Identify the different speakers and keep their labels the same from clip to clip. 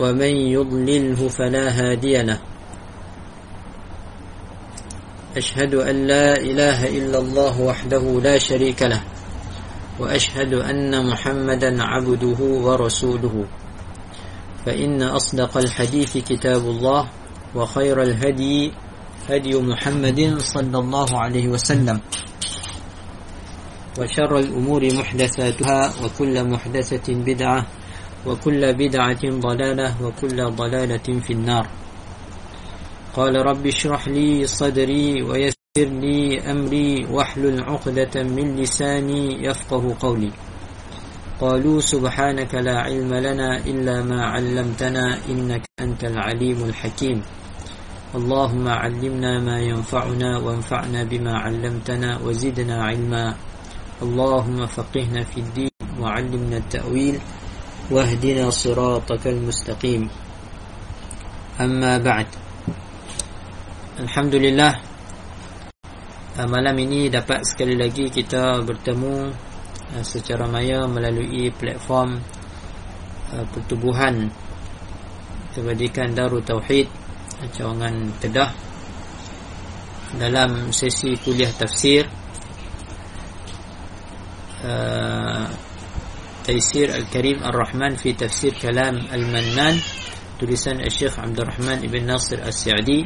Speaker 1: ومن يضلله فلا هادي له. أشهد أن لا إله إلا الله وحده لا شريك له. وأشهد أن محمدا عبده ورسوله. فإن أصدق الحديث كتاب الله وخير الهدي هدي محمد صلى الله عليه وسلم. وشر الأمور محدثاتها وكل محدثة بدعة وكل بدعة ضلالة وكل ضلالة في النار. قال رب اشرح لي صدري ويسر لي أمري واحلل عقدة من لساني يفقه قولي. قالوا سبحانك لا علم لنا إلا ما علمتنا إنك أنت العليم الحكيم. اللهم علمنا ما ينفعنا وانفعنا بما علمتنا وزدنا علما. اللهم فقهنا في الدين وعلمنا التأويل واهدنا صراطك المستقيم أما بعد الحمد لله malam ini dapat sekali lagi kita bertemu secara maya melalui platform pertubuhan kebajikan Darul Tauhid cawangan Kedah dalam sesi kuliah tafsir Taisir Al-Karim Ar-Rahman fi Tafsir Kalam Al-Mannan tulisan Syekh Abdul Rahman Ibn Nasir As-Sa'di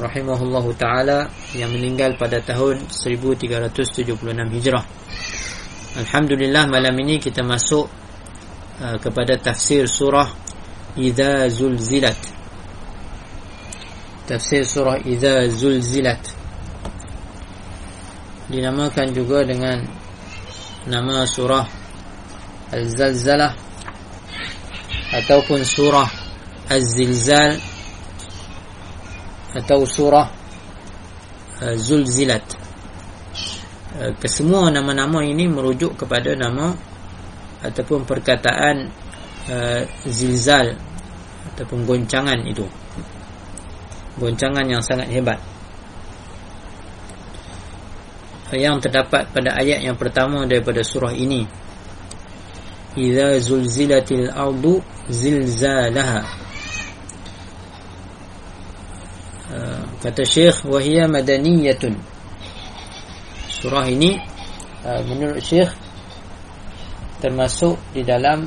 Speaker 1: rahimahullahu taala yang meninggal pada tahun 1376 Hijrah. Alhamdulillah malam ini kita masuk uh, kepada tafsir surah Idza Zulzilat. Tafsir surah Idza Zulzilat. Dinamakan juga dengan nama surah Al-Zalzalah ataupun surah Az-Zilzal atau surah uh, Zulzilat. Uh, kesemua nama-nama ini merujuk kepada nama ataupun perkataan uh, zilzal ataupun goncangan itu. Goncangan yang sangat hebat. Yang terdapat pada ayat yang pertama daripada surah ini Iza zulzilatil ardu zilzalaha. Uh, Kata Syekh Wahia madaniyatun. Surah ini uh, Menurut Syekh Termasuk di dalam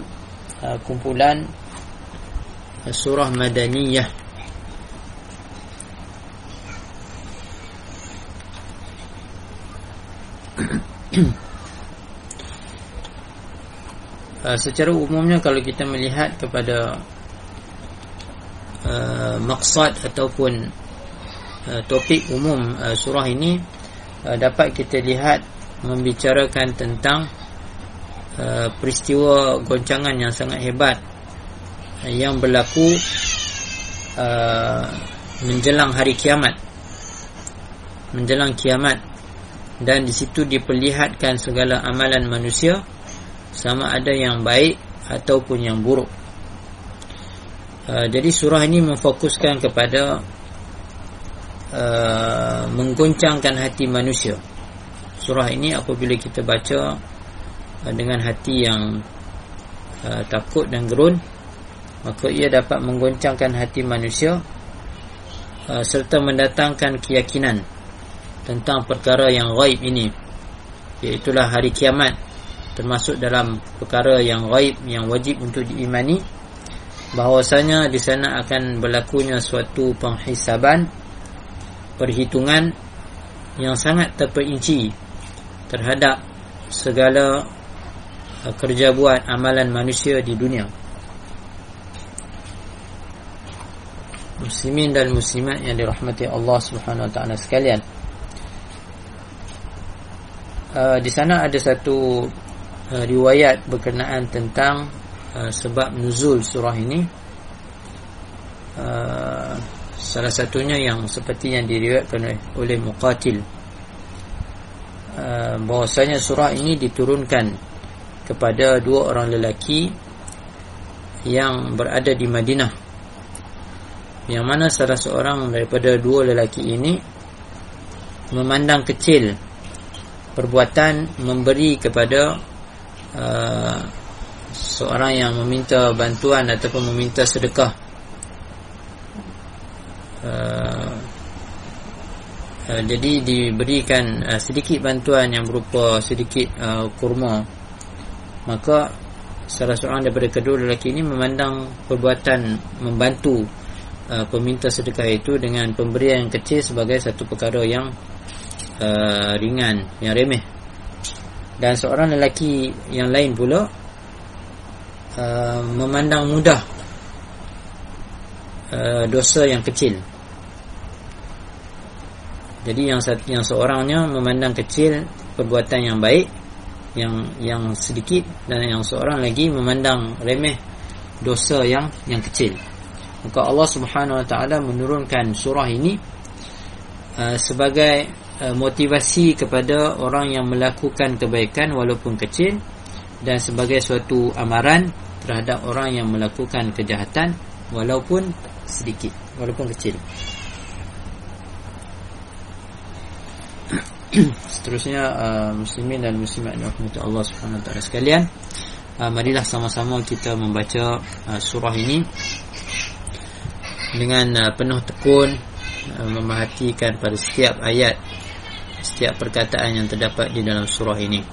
Speaker 1: uh, Kumpulan Surah madaniyah Uh, secara umumnya kalau kita melihat kepada uh, maksad ataupun uh, topik umum uh, surah ini uh, dapat kita lihat membicarakan tentang uh, peristiwa goncangan yang sangat hebat uh, yang berlaku uh, menjelang hari kiamat. Menjelang kiamat. Dan di situ diperlihatkan segala amalan manusia sama ada yang baik ataupun yang buruk. Uh, jadi surah ini memfokuskan kepada uh, menggoncangkan hati manusia. Surah ini apabila kita baca uh, dengan hati yang uh, takut dan gerun, maka ia dapat menggoncangkan hati manusia uh, serta mendatangkan keyakinan tentang perkara yang gaib ini, iaitu hari kiamat termasuk dalam perkara yang gaib yang wajib untuk diimani bahawasanya di sana akan berlakunya suatu penghisaban perhitungan yang sangat terperinci terhadap segala kerja buat amalan manusia di dunia. Muslimin dan muslimat yang dirahmati Allah Subhanahu wa taala sekalian. Uh, di sana ada satu uh, riwayat berkenaan tentang uh, sebab nuzul surah ini. Uh, salah satunya yang seperti yang diriwayatkan oleh, oleh Muqatil. Uh, bahwasanya surah ini diturunkan kepada dua orang lelaki yang berada di Madinah. Yang mana salah seorang daripada dua lelaki ini memandang kecil perbuatan memberi kepada uh, seorang yang meminta bantuan ataupun meminta sedekah. Uh, uh, jadi diberikan uh, sedikit bantuan yang berupa sedikit uh, kurma. Maka salah seorang daripada kedua lelaki ini memandang perbuatan membantu uh, peminta sedekah itu dengan pemberian yang kecil sebagai satu perkara yang uh, ringan yang remeh dan seorang lelaki yang lain pula uh, memandang mudah uh, dosa yang kecil. Jadi yang yang seorangnya memandang kecil perbuatan yang baik yang yang sedikit dan yang seorang lagi memandang remeh dosa yang yang kecil. Maka Allah Subhanahu Wa Taala menurunkan surah ini uh, sebagai Uh, motivasi kepada orang yang melakukan kebaikan walaupun kecil dan sebagai suatu amaran terhadap orang yang melakukan kejahatan walaupun sedikit walaupun kecil. Seterusnya uh, muslimin dan muslimat yang dirahmati Allah Subhanahu taala sekalian uh, marilah sama-sama kita membaca uh, surah ini dengan uh, penuh tekun uh, memerhatikan pada setiap ayat setiap perkataan yang terdapat di dalam surah ini.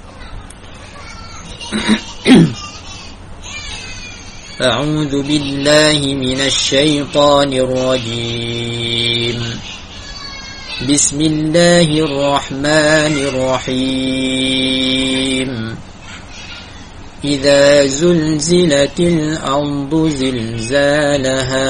Speaker 1: A'udzu billahi minasy syaithanir rajim. Bismillahirrahmanirrahim. إذا زلزلت الأرض زلزالها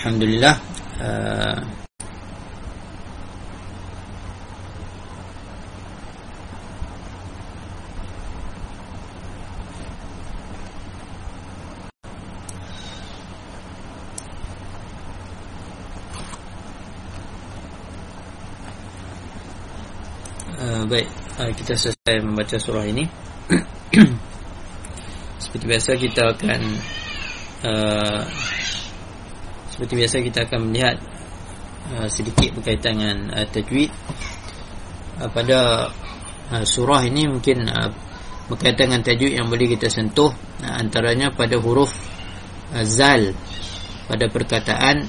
Speaker 1: Alhamdulillah. Uh, uh, Baik, uh, kita selesai membaca surah ini. Seperti biasa kita akan uh, seperti biasa kita akan melihat uh, sedikit berkaitan dengan uh, tajwid. Uh, pada uh, surah ini mungkin uh, berkaitan dengan tajwid yang boleh kita sentuh uh, antaranya pada huruf uh, zal. Pada perkataan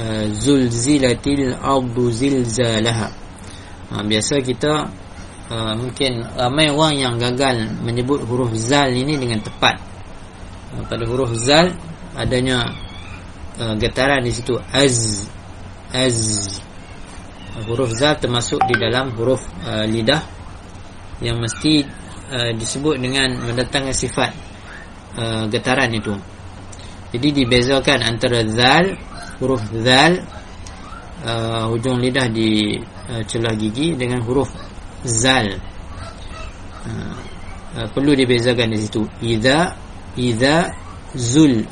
Speaker 1: uh, zulzilatil ardu zilzalaha. Uh, biasa kita uh, mungkin ramai orang yang gagal menyebut huruf zal ini dengan tepat. Uh, pada huruf zal adanya Uh, getaran di situ. Az. Az. Huruf za termasuk di dalam huruf uh, lidah yang mesti uh, disebut dengan mendatangkan sifat uh, getaran itu. Jadi dibezakan antara zal huruf zal uh, hujung lidah di uh, celah gigi dengan huruf zal. Uh, uh, perlu dibezakan di situ. Idza idza zul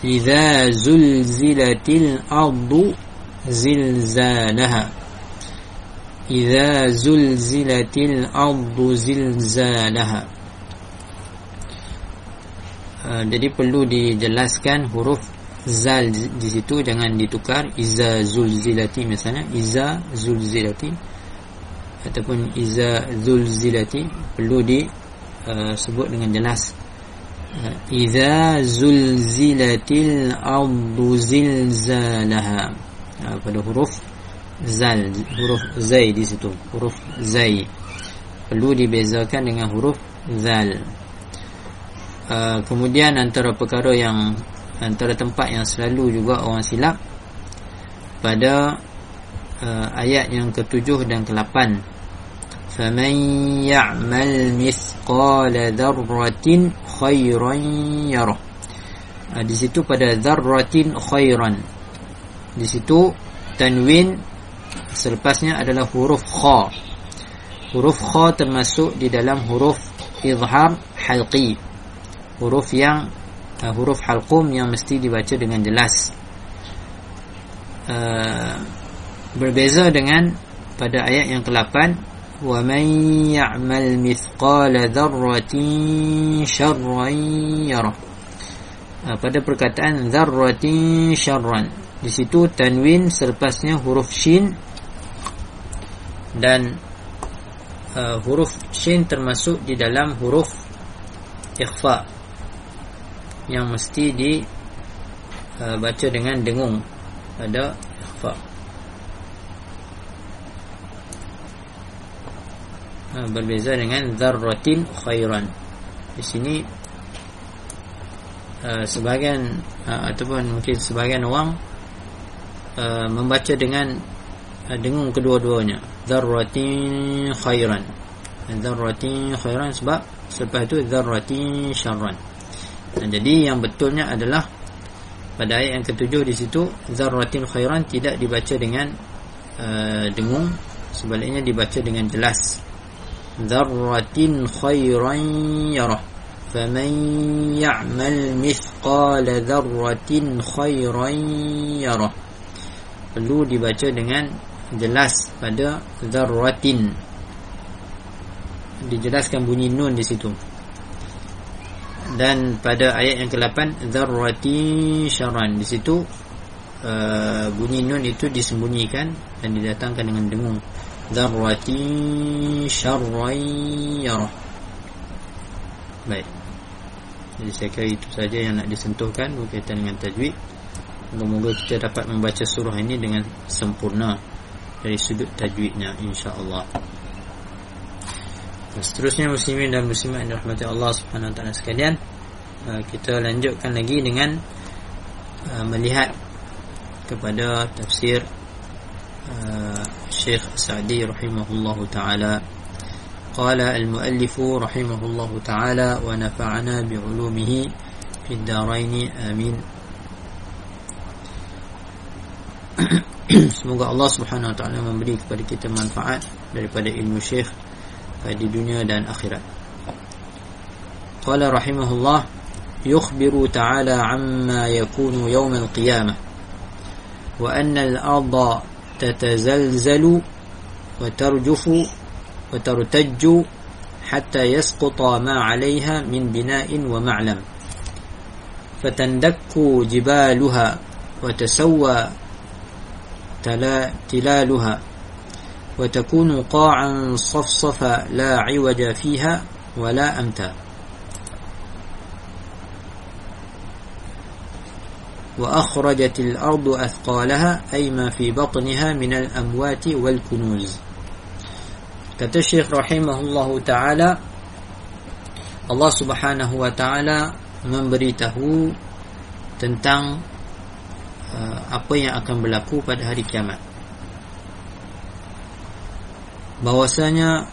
Speaker 1: Iza zulzilatil ardu zilzanaha Iza zulzilatil ardu zilzanaha uh, Jadi perlu dijelaskan huruf zal di situ Jangan ditukar. Iza zulzilati misalnya Iza zulzilati Ataupun Iza zulzilati Perlu disebut uh, dengan jelas iza zulzilatil ardu zilzalaha. Uh, pada huruf zal huruf zai di situ. Huruf zai. Perlu dibezakan dengan huruf zal. Uh, kemudian antara perkara yang antara tempat yang selalu juga orang silap pada uh, ayat yang ketujuh dan ke-8 faman ya'mal mithqala dzarratin khairan yarah. Uh, di situ pada dzarratin khairan. Di situ tanwin selepasnya adalah huruf kha. Huruf kha termasuk di dalam huruf izhar halqi. Huruf yang uh, huruf halqum yang mesti dibaca dengan jelas. Uh, berbeza dengan pada ayat yang ke-8 man ya'mal mithqala dzarratin syarran yarah uh, pada perkataan dzarratin syarran di situ tanwin selepasnya huruf shin dan uh, huruf shin termasuk di dalam huruf ikhfa yang mesti dibaca uh, dengan dengung. Pada ikhfa berbeza dengan dzarratin khairan. Di sini uh, sebahagian uh, ataupun mungkin sebahagian orang uh, membaca dengan uh, dengung kedua-duanya. Dzarratin khairan. Dzarratin khairan sebab selepas itu dzarratin syarran. Nah, jadi yang betulnya adalah pada ayat yang ketujuh di situ zarratin khairan tidak dibaca dengan uh, dengung. Sebaliknya dibaca dengan jelas zarratin khairan yarah faman ya'mal mithqala zarratin khairan yarah perlu dibaca dengan jelas pada zarratin dijelaskan bunyi nun di situ. Dan pada ayat yang ke-8 dzarrati syaran di situ uh, bunyi nun itu disembunyikan dan didatangkan dengan dengung dzarrati syarran yarah baik. Jadi kira itu saja yang nak disentuhkan berkaitan dengan tajwid. Semoga kita dapat membaca surah ini dengan sempurna dari sudut tajwidnya insya-Allah. Seterusnya muslimin dan muslimat yang dirahmati Allah Subhanahu wa taala sekalian, uh, kita lanjutkan lagi dengan uh, melihat kepada tafsir uh, Syekh Sa'di rahimahullahu taala. Qala al-muallif rahimahullahu taala wa nafa'ana bi'ulumihi fi ad-darain amin. Semoga Allah Subhanahu wa taala memberi kepada kita manfaat daripada ilmu Syekh di dunia dan akhirat. Qala rahimahullah yukhbiru ta'ala amma yakunu yawm al-qiyamah wa anna al-ardha تتزلزل وترجف وترتج حتى يسقط ما عليها من بناء ومعلم. فتندك جبالها وتسوى تلالها وتكون قاعا صفصفا لا عوج فيها ولا أمتا وأخرجت الأرض أثقالها أي ما في بطنها من الأموات والكنوز كتشيخ رحمه الله تعالى الله سبحانه وتعالى memberitahu tentang uh, apa yang akan berlaku pada hari kiamat bahwasanya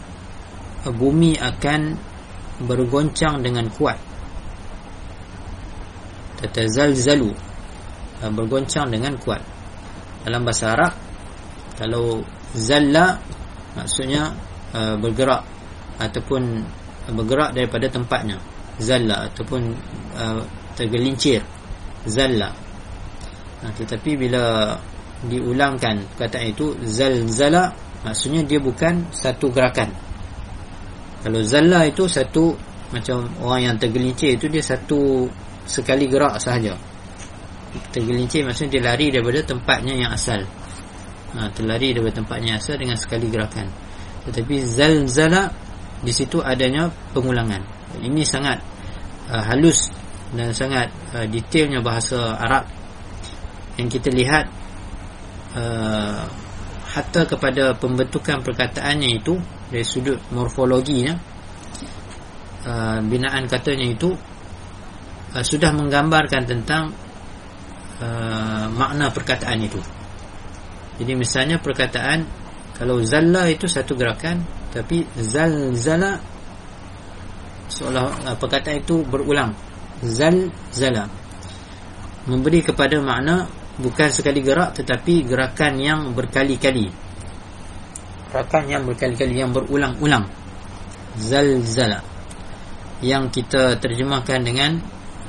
Speaker 1: bumi akan bergoncang dengan kuat tatazalzalu bergoncang dengan kuat. Dalam bahasa Arab kalau zalla maksudnya uh, bergerak ataupun bergerak daripada tempatnya. Zalla ataupun uh, tergelincir. Zalla. Nah, tetapi bila diulangkan kata itu zalzala Maksudnya dia bukan satu gerakan. Kalau zalla itu satu Macam orang yang tergelincir itu Dia satu sekali gerak sahaja Tergelincir maksudnya dia lari daripada tempatnya yang asal. Ha, Terlari daripada tempatnya asal dengan sekali gerakan. Tetapi zalzala di situ adanya pengulangan. Ini sangat uh, halus dan sangat uh, detailnya bahasa Arab yang kita lihat uh, hatta kepada pembentukan perkataannya itu dari sudut morfologinya uh, binaan katanya itu uh, sudah menggambarkan tentang uh, makna perkataan itu. Jadi misalnya perkataan kalau zalla itu satu gerakan tapi zalzala seolah perkataan itu berulang. Zalzala. Memberi kepada makna bukan sekali gerak tetapi gerakan yang berkali-kali. Gerakan yang berkali-kali yang berulang-ulang. Zalzala. Yang kita terjemahkan dengan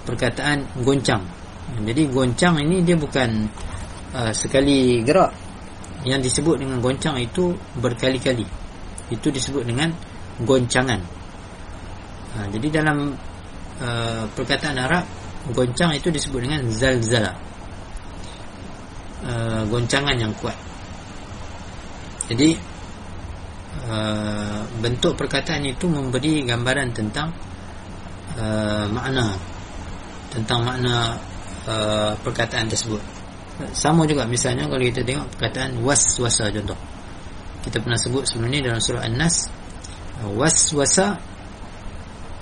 Speaker 1: perkataan goncang jadi goncang ini dia bukan uh, sekali gerak. Yang disebut dengan goncang itu berkali-kali. Itu disebut dengan goncangan. Ha, jadi dalam uh, perkataan Arab goncang itu disebut dengan zalzala. Uh, goncangan yang kuat. Jadi uh, bentuk perkataan itu memberi gambaran tentang uh, makna. Tentang makna uh, perkataan tersebut. Sama juga misalnya kalau kita tengok perkataan waswasa contoh. Kita pernah sebut sebelum ni dalam surah An-Nas waswasa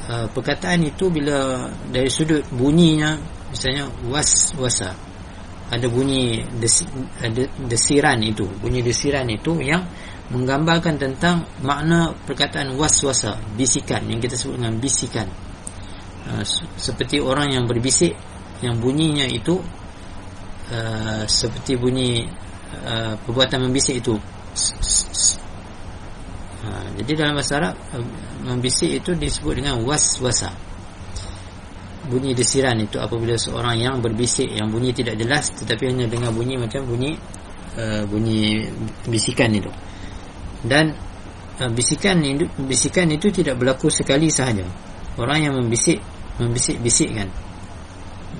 Speaker 1: Uh, perkataan itu bila dari sudut bunyinya misalnya waswasa. Ada bunyi desi, ada desiran itu bunyi desiran itu yang menggambarkan tentang makna perkataan waswasa bisikan yang kita sebut dengan bisikan. Uh, seperti orang yang berbisik yang bunyinya itu uh, seperti bunyi uh, perbuatan membisik itu Ha, jadi dalam bahasa Arab membisik itu disebut dengan waswasa. Bunyi desiran itu apabila seorang yang berbisik yang bunyi tidak jelas tetapi hanya dengar bunyi macam bunyi uh, bunyi bisikan itu. Dan uh, bisikan itu bisikan itu tidak berlaku sekali sahaja. Orang yang membisik membisik-bisik kan.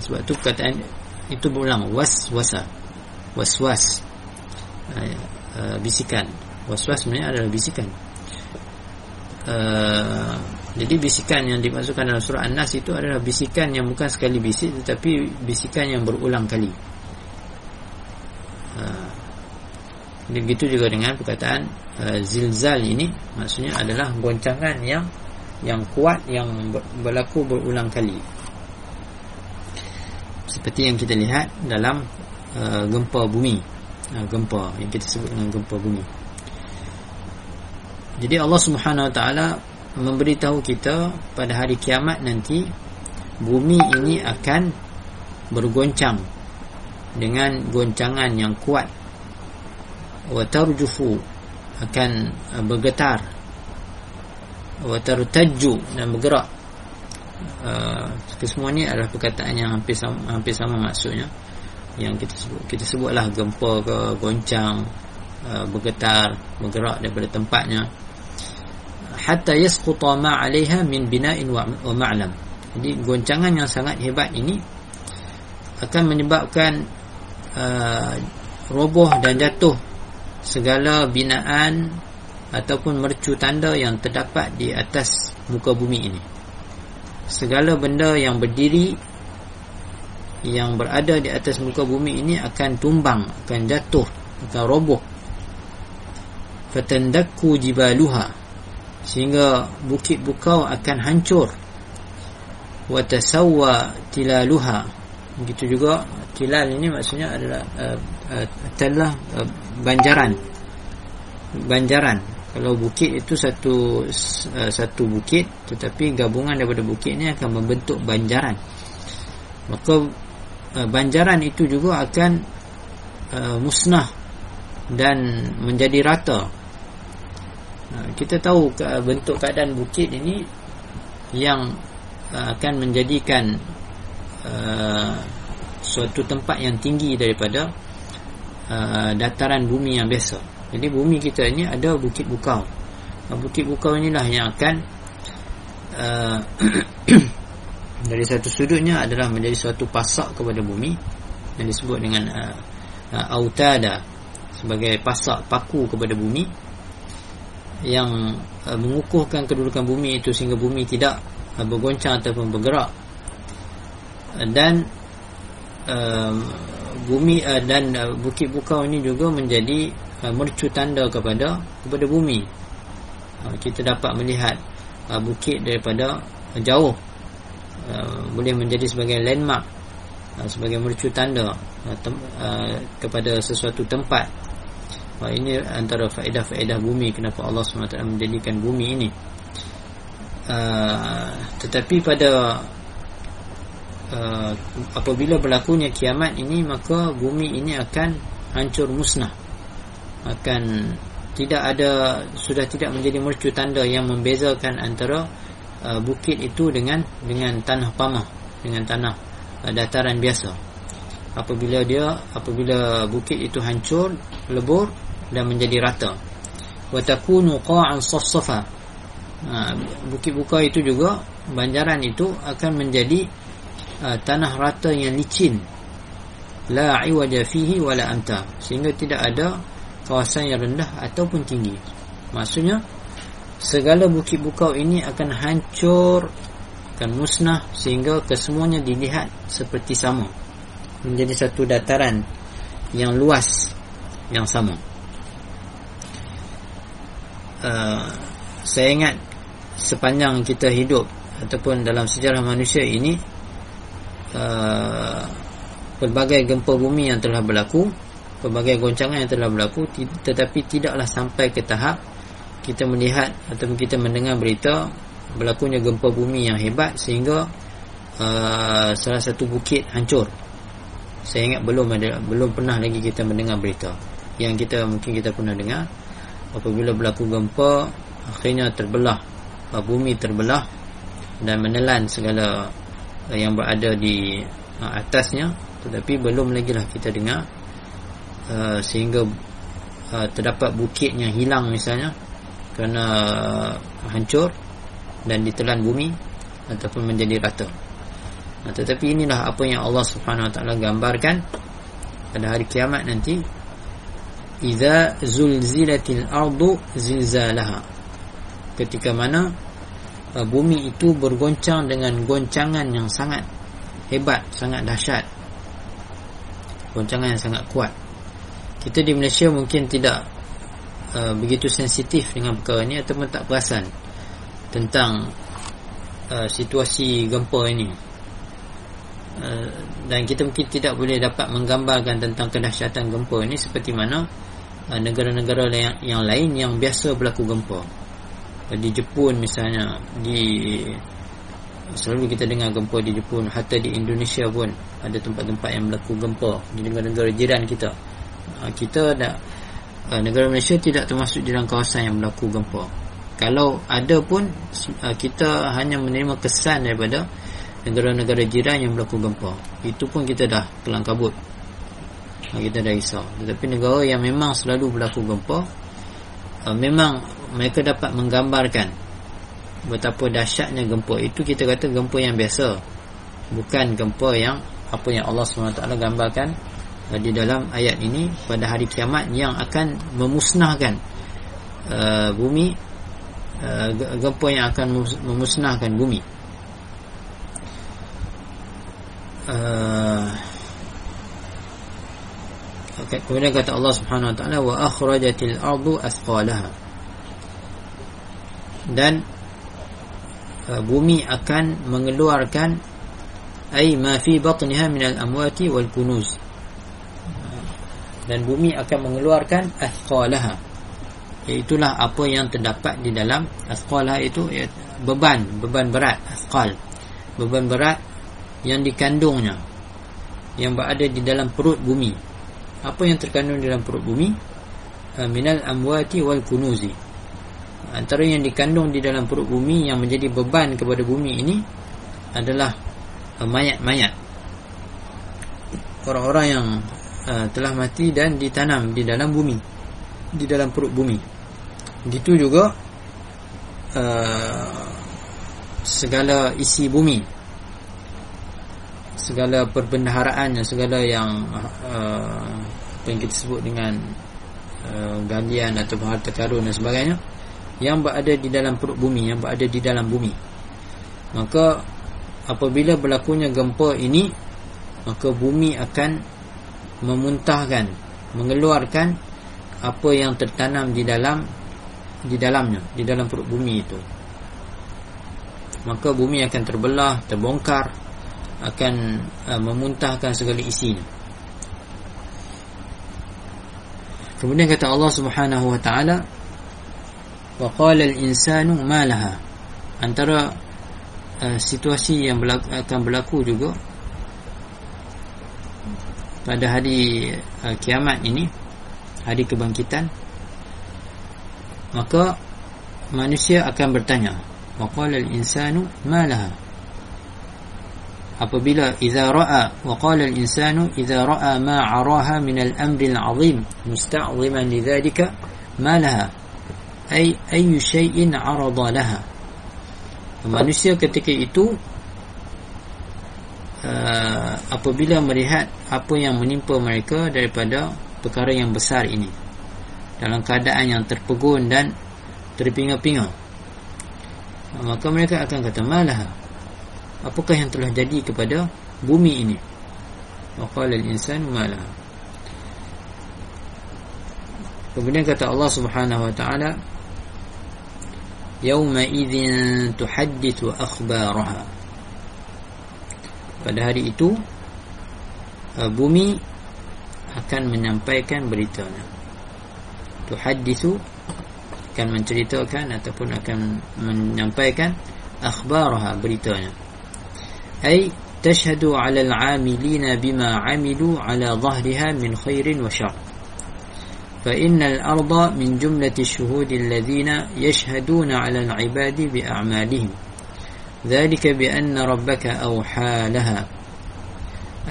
Speaker 1: Sebab tu perkataan itu berulang waswasa. Waswas. Uh, uh, bisikan. Waswas sebenarnya adalah bisikan. Uh, jadi bisikan yang dimasukkan dalam surah An-Nas itu adalah bisikan yang bukan sekali bisik tetapi bisikan yang berulang kali. Begitu juga dengan perkataan zilzal ini maksudnya adalah goncangan yang yang kuat yang berlaku berulang kali. Seperti yang kita lihat dalam uh, gempa bumi. Uh, gempa yang kita sebut dengan gempa bumi. Jadi Allah Subhanahu Wa Taala memberitahu kita pada hari kiamat nanti bumi ini akan bergoncang dengan goncangan yang kuat wa tarjufu akan uh, bergetar wa tartajju dan bergerak uh, semua ni adalah perkataan yang hampir sama, hampir sama maksudnya yang kita sebut kita sebutlah gempa ke goncang uh, bergetar bergerak daripada tempatnya hatta yasquta ma min bina'in wa ma'lam. Jadi goncangan yang sangat hebat ini akan menyebabkan uh, roboh dan jatuh segala binaan ataupun mercu tanda yang terdapat di atas muka bumi ini. Segala benda yang berdiri yang berada di atas muka bumi ini akan tumbang, akan jatuh, akan roboh. Fatandakku jibaluha sehingga bukit bukau akan hancur. Wa tasawwa tilaluha. Begitu juga tilal ini maksudnya adalah uh, uh, telah uh, banjaran. Banjaran kalau bukit itu satu uh, satu bukit tetapi gabungan daripada bukit ini akan membentuk banjaran maka uh, banjaran itu juga akan uh, musnah dan menjadi rata kita tahu bentuk keadaan bukit ini yang akan menjadikan suatu tempat yang tinggi daripada dataran bumi yang biasa. Jadi bumi kita ini ada bukit bukau. Bukit bukau inilah yang akan uh, dari satu sudutnya adalah menjadi suatu pasak kepada bumi yang disebut dengan uh, uh, autada sebagai pasak paku kepada bumi yang uh, mengukuhkan kedudukan bumi itu sehingga bumi tidak uh, bergoncang ataupun bergerak dan uh, bumi uh, dan uh, bukit bukau ini juga menjadi uh, mercu tanda kepada kepada bumi. Uh, kita dapat melihat uh, bukit daripada uh, jauh. Uh, boleh menjadi sebagai landmark sebagai mercu tanda kepada sesuatu tempat. Ini antara faedah-faedah bumi kenapa Allah SWT menjadikan bumi ini. Tetapi pada apabila berlakunya kiamat ini maka bumi ini akan hancur musnah akan tidak ada sudah tidak menjadi mercu tanda yang membezakan antara uh, bukit itu dengan dengan tanah pamah dengan tanah uh, dataran biasa. Apabila dia apabila bukit itu hancur lebur dan menjadi rata. Wa takunu qa'an safsafa. Uh, bukit buka itu juga banjaran itu akan menjadi uh, tanah rata yang licin. La iwaja fihi wala amta sehingga tidak ada kawasan yang rendah ataupun tinggi. Maksudnya segala bukit bukau ini akan hancur akan musnah sehingga kesemuanya dilihat seperti sama. Menjadi satu dataran yang luas yang sama. Uh, saya ingat sepanjang kita hidup ataupun dalam sejarah manusia ini Uh, pelbagai gempa bumi yang telah berlaku pelbagai goncangan yang telah berlaku tetapi tidaklah sampai ke tahap kita melihat ataupun kita mendengar berita berlakunya gempa bumi yang hebat sehingga uh, salah satu bukit hancur. Saya ingat belum ada belum pernah lagi kita mendengar berita. Yang kita mungkin kita pernah dengar apabila berlaku gempa akhirnya terbelah uh, bumi terbelah dan menelan segala yang berada di uh, atasnya. Tetapi belum lagi lah kita dengar uh, sehingga uh, terdapat bukit yang hilang misalnya kerana hancur dan ditelan bumi ataupun menjadi rata uh, tetapi inilah apa yang Allah subhanahu wa ta'ala gambarkan pada hari kiamat nanti iza zulzilatil ardu zilzalaha ketika mana uh, bumi itu bergoncang dengan goncangan yang sangat hebat, sangat dahsyat. Goncangan yang sangat kuat. Kita di Malaysia mungkin tidak uh, begitu sensitif dengan perkara ini ataupun tak perasan tentang uh, situasi gempa ini. Uh, dan kita mungkin tidak boleh dapat menggambarkan tentang kedahsyatan gempa ini seperti mana uh, negara-negara yang, yang lain yang biasa berlaku gempa di Jepun misalnya di selalu kita dengar gempa di Jepun hatta di Indonesia pun ada tempat-tempat yang berlaku gempa di negara-negara jiran kita kita ada ha, negara Malaysia tidak termasuk di dalam kawasan yang berlaku gempa. Kalau ada pun ha, kita hanya menerima kesan daripada negara-negara jiran yang berlaku gempa. Itu pun kita dah kelang kabut. Kita dah risau. Tetapi negara yang memang selalu berlaku gempa memang mereka dapat menggambarkan betapa dahsyatnya gempa. Itu kita kata gempa yang biasa. Bukan gempa yang apa yang Allah SWT gambarkan di dalam ayat ini pada hari kiamat yang akan memusnahkan uh, bumi uh, gempa yang akan memusnahkan bumi uh, okay. kemudian kata Allah Subhanahu Wa Taala wa akhrajatil ardu asqalaha dan uh, bumi akan mengeluarkan ai ma fi batniha min al-amwati wal kunuz dan bumi akan mengeluarkan athqalaha. Itulah apa yang terdapat di dalam athqalaha itu ya, beban beban berat athqal. Beban berat yang dikandungnya yang berada di dalam perut bumi. Apa yang terkandung dalam perut bumi? Uh, minal amwati wal kunuzi. Antara yang dikandung di dalam perut bumi yang menjadi beban kepada bumi ini adalah uh, mayat-mayat. Orang-orang yang uh, telah mati dan ditanam di dalam bumi di dalam perut bumi. Begitu juga uh, segala isi bumi segala perbendaharaan segala yang uh, apa yang kita sebut dengan uh, galian atau harta karun dan sebagainya yang berada di dalam perut bumi yang berada di dalam bumi. Maka apabila berlakunya gempa ini maka bumi akan memuntahkan mengeluarkan apa yang tertanam di dalam di dalamnya di dalam perut bumi itu. Maka bumi akan terbelah terbongkar akan uh, memuntahkan segala isinya. Kemudian kata Allah Subhanahu wa taala wa qala al-insanu ma laha. Antara uh, situasi yang berlaku, akan berlaku juga pada hari uh, kiamat ini hari kebangkitan maka manusia akan bertanya waqala al-insanu ma laha? Apabila idza ra'a waqala al-insanu idza ra'a ma 'araha min al-amri al-'azim musta'ziman lidhalika ma laha? Ay ayu shay'in 'arada laha? Manusia ketika itu uh, apabila melihat apa yang menimpa mereka daripada perkara yang besar ini. Dalam keadaan yang terpegun dan terpinga-pinga. Maka mereka akan kata malah apakah yang telah jadi kepada bumi ini? Waqala al-insan malah. Kemudian kata Allah Subhanahu wa taala yauma idzin tuhaddithu akhbaraha pada hari itu bumi akan menyampaikan beritanya tuhaddithu akan menceritakan ataupun akan menyampaikan akhbaraha beritanya ay tashhadu 'ala al-'amilina bima 'amilu 'ala dhahriha min khairin wa syarr فإن الأرض من جملة الشهود الذين يشهدون على العباد بأعمالهم ذلك بأن ربك أوحى لها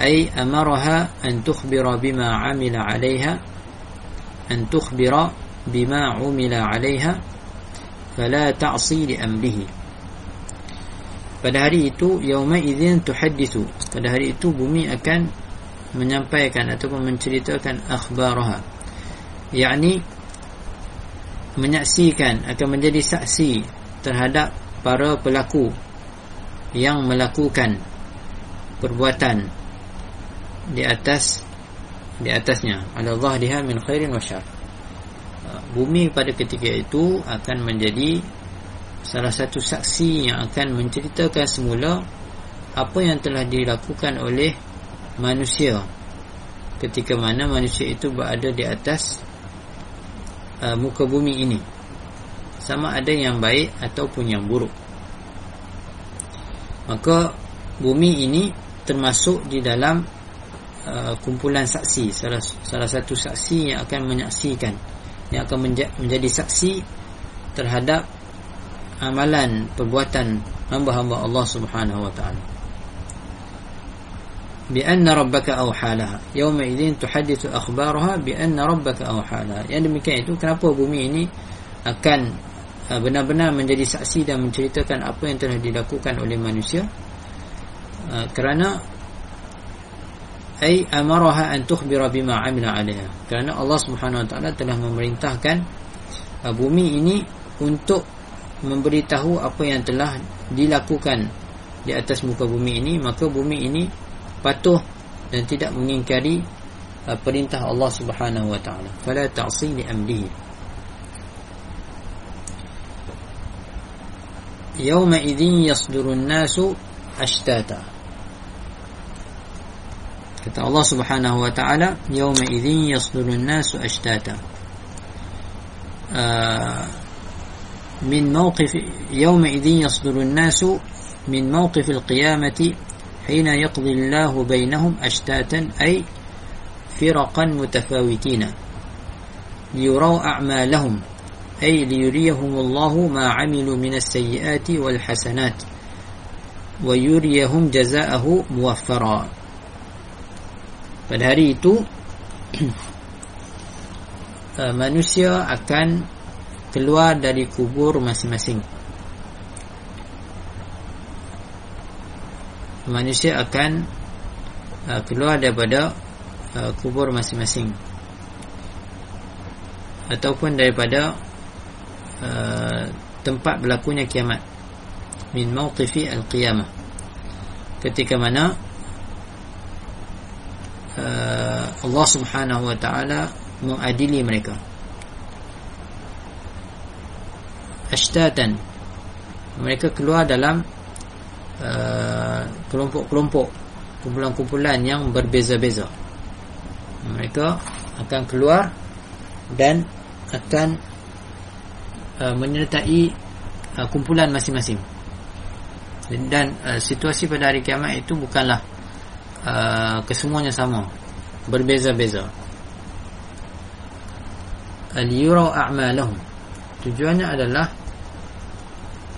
Speaker 1: أي أمرها أن تخبر بما عمل عليها أن تخبر بما عمل عليها فلا تعصي لأمره pada hari itu yauma idzin tuhaddithu pada hari itu bumi akan menyampaikan ataupun menceritakan akhbaraha yakni menyaksikan akan menjadi saksi terhadap para pelaku yang melakukan perbuatan di atas di atasnya. Ala dhahriha min khairin wa syarr. Uh, bumi pada ketika itu akan menjadi salah satu saksi yang akan menceritakan semula apa yang telah dilakukan oleh manusia. Ketika mana manusia itu berada di atas uh, muka bumi ini. Sama ada yang baik ataupun yang buruk maka bumi ini termasuk di dalam uh, kumpulan saksi. Salah, salah satu saksi yang akan menyaksikan yang akan menja menjadi saksi terhadap amalan perbuatan hamba-hamba Allah Subhanahu wa taala. Bi anna rabbaka awhalaha yawma idzin tuhaddithu akhbaraha bi anna rabbaka awhalaha Yang demikian itu kenapa bumi ini akan benar-benar menjadi saksi dan menceritakan apa yang telah dilakukan oleh manusia. Uh, kerana ay amaraha an tukhbira bima amila 'alayha kerana Allah Subhanahu wa taala telah memerintahkan uh, bumi ini untuk memberitahu apa yang telah dilakukan di atas muka bumi ini. Maka bumi ini patuh dan tidak mengingkari perintah Allah Subhanahu wa taala. Fala ta'si li amrihi يومئذ يصدر الناس أشتاتا. kata الله سبحانه وتعالى يومئذ يصدر الناس أشتاتا. آه، من موقف يومئذ يصدر الناس من موقف القيامة حين يقضي الله بينهم أشتاتا أي فرقا متفاوتين ليروا أعمالهم. أي ليريهم الله ما عملوا من السيئات والحسنات ويريهم جزاءه موفرا pada hari itu uh, manusia akan keluar dari kubur masing-masing manusia akan uh, keluar daripada uh, kubur masing-masing ataupun daripada uh, tempat berlakunya kiamat. Min mawqifi al-qiyamah. Ketika mana uh, Allah Subhanahu wa taala mengadili mereka. Ashtatan. Mereka keluar dalam uh, kelompok-kelompok kumpulan-kumpulan yang berbeza-beza. Mereka akan keluar dan akan uh, menyertai uh, kumpulan masing-masing. Dan uh, situasi pada hari kiamat itu bukanlah uh, kesemuanya sama. Berbeza-beza. Al-yura a'malahum. Tujuannya adalah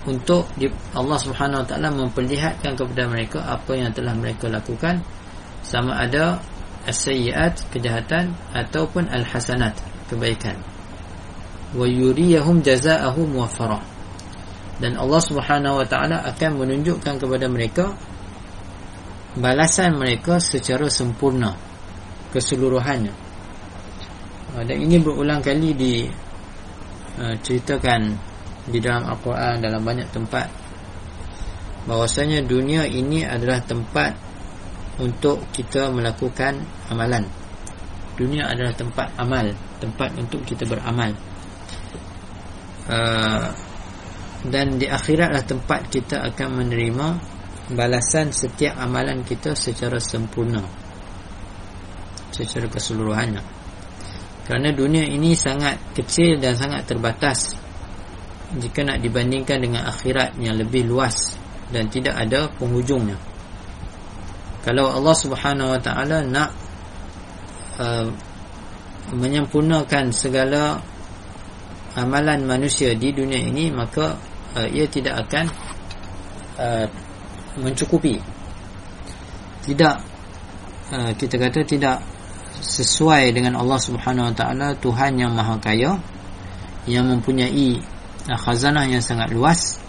Speaker 1: untuk Allah Subhanahu Wa Taala memperlihatkan kepada mereka apa yang telah mereka lakukan sama ada as-sayyi'at kejahatan ataupun al-hasanat kebaikan wa yuriyahum jazaa'ahum muwaffara. Dan Allah Subhanahu wa taala akan menunjukkan kepada mereka balasan mereka secara sempurna keseluruhannya. Uh, dan ini berulang kali di uh, ceritakan di dalam Al-Quran dalam banyak tempat bahwasanya dunia ini adalah tempat untuk kita melakukan amalan. Dunia adalah tempat amal tempat untuk kita beramal uh, dan di akhiratlah tempat kita akan menerima balasan setiap amalan kita secara sempurna. Secara keseluruhannya kerana dunia ini sangat kecil dan sangat terbatas. Jika nak dibandingkan dengan akhirat yang lebih luas dan tidak ada penghujungnya. Kalau Allah Subhanahu Wa Taala nak uh, menyempurnakan segala amalan manusia di dunia ini maka uh, ia tidak akan uh, mencukupi tidak uh, kita kata tidak sesuai dengan Allah Subhanahu Wa Taala Tuhan yang Maha Kaya yang mempunyai uh, khazanah yang sangat luas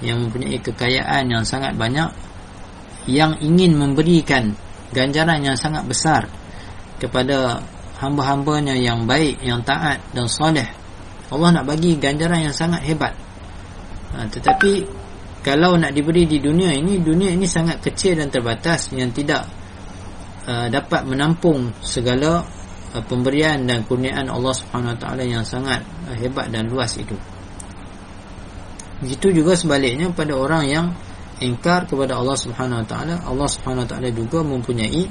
Speaker 1: yang mempunyai kekayaan yang sangat banyak yang ingin memberikan ganjaran yang sangat besar kepada hamba-hambanya yang baik, yang taat dan soleh. Allah nak bagi ganjaran yang sangat hebat. Ha, tetapi kalau nak diberi di dunia ini, dunia ini sangat kecil dan terbatas yang tidak uh, dapat menampung segala uh, pemberian dan kurniaan Allah Subhanahu Wa Taala yang sangat uh, hebat dan luas itu. Begitu juga sebaliknya pada orang yang ingkar kepada Allah Subhanahu Wa Taala, Allah Subhanahu Wa Taala juga mempunyai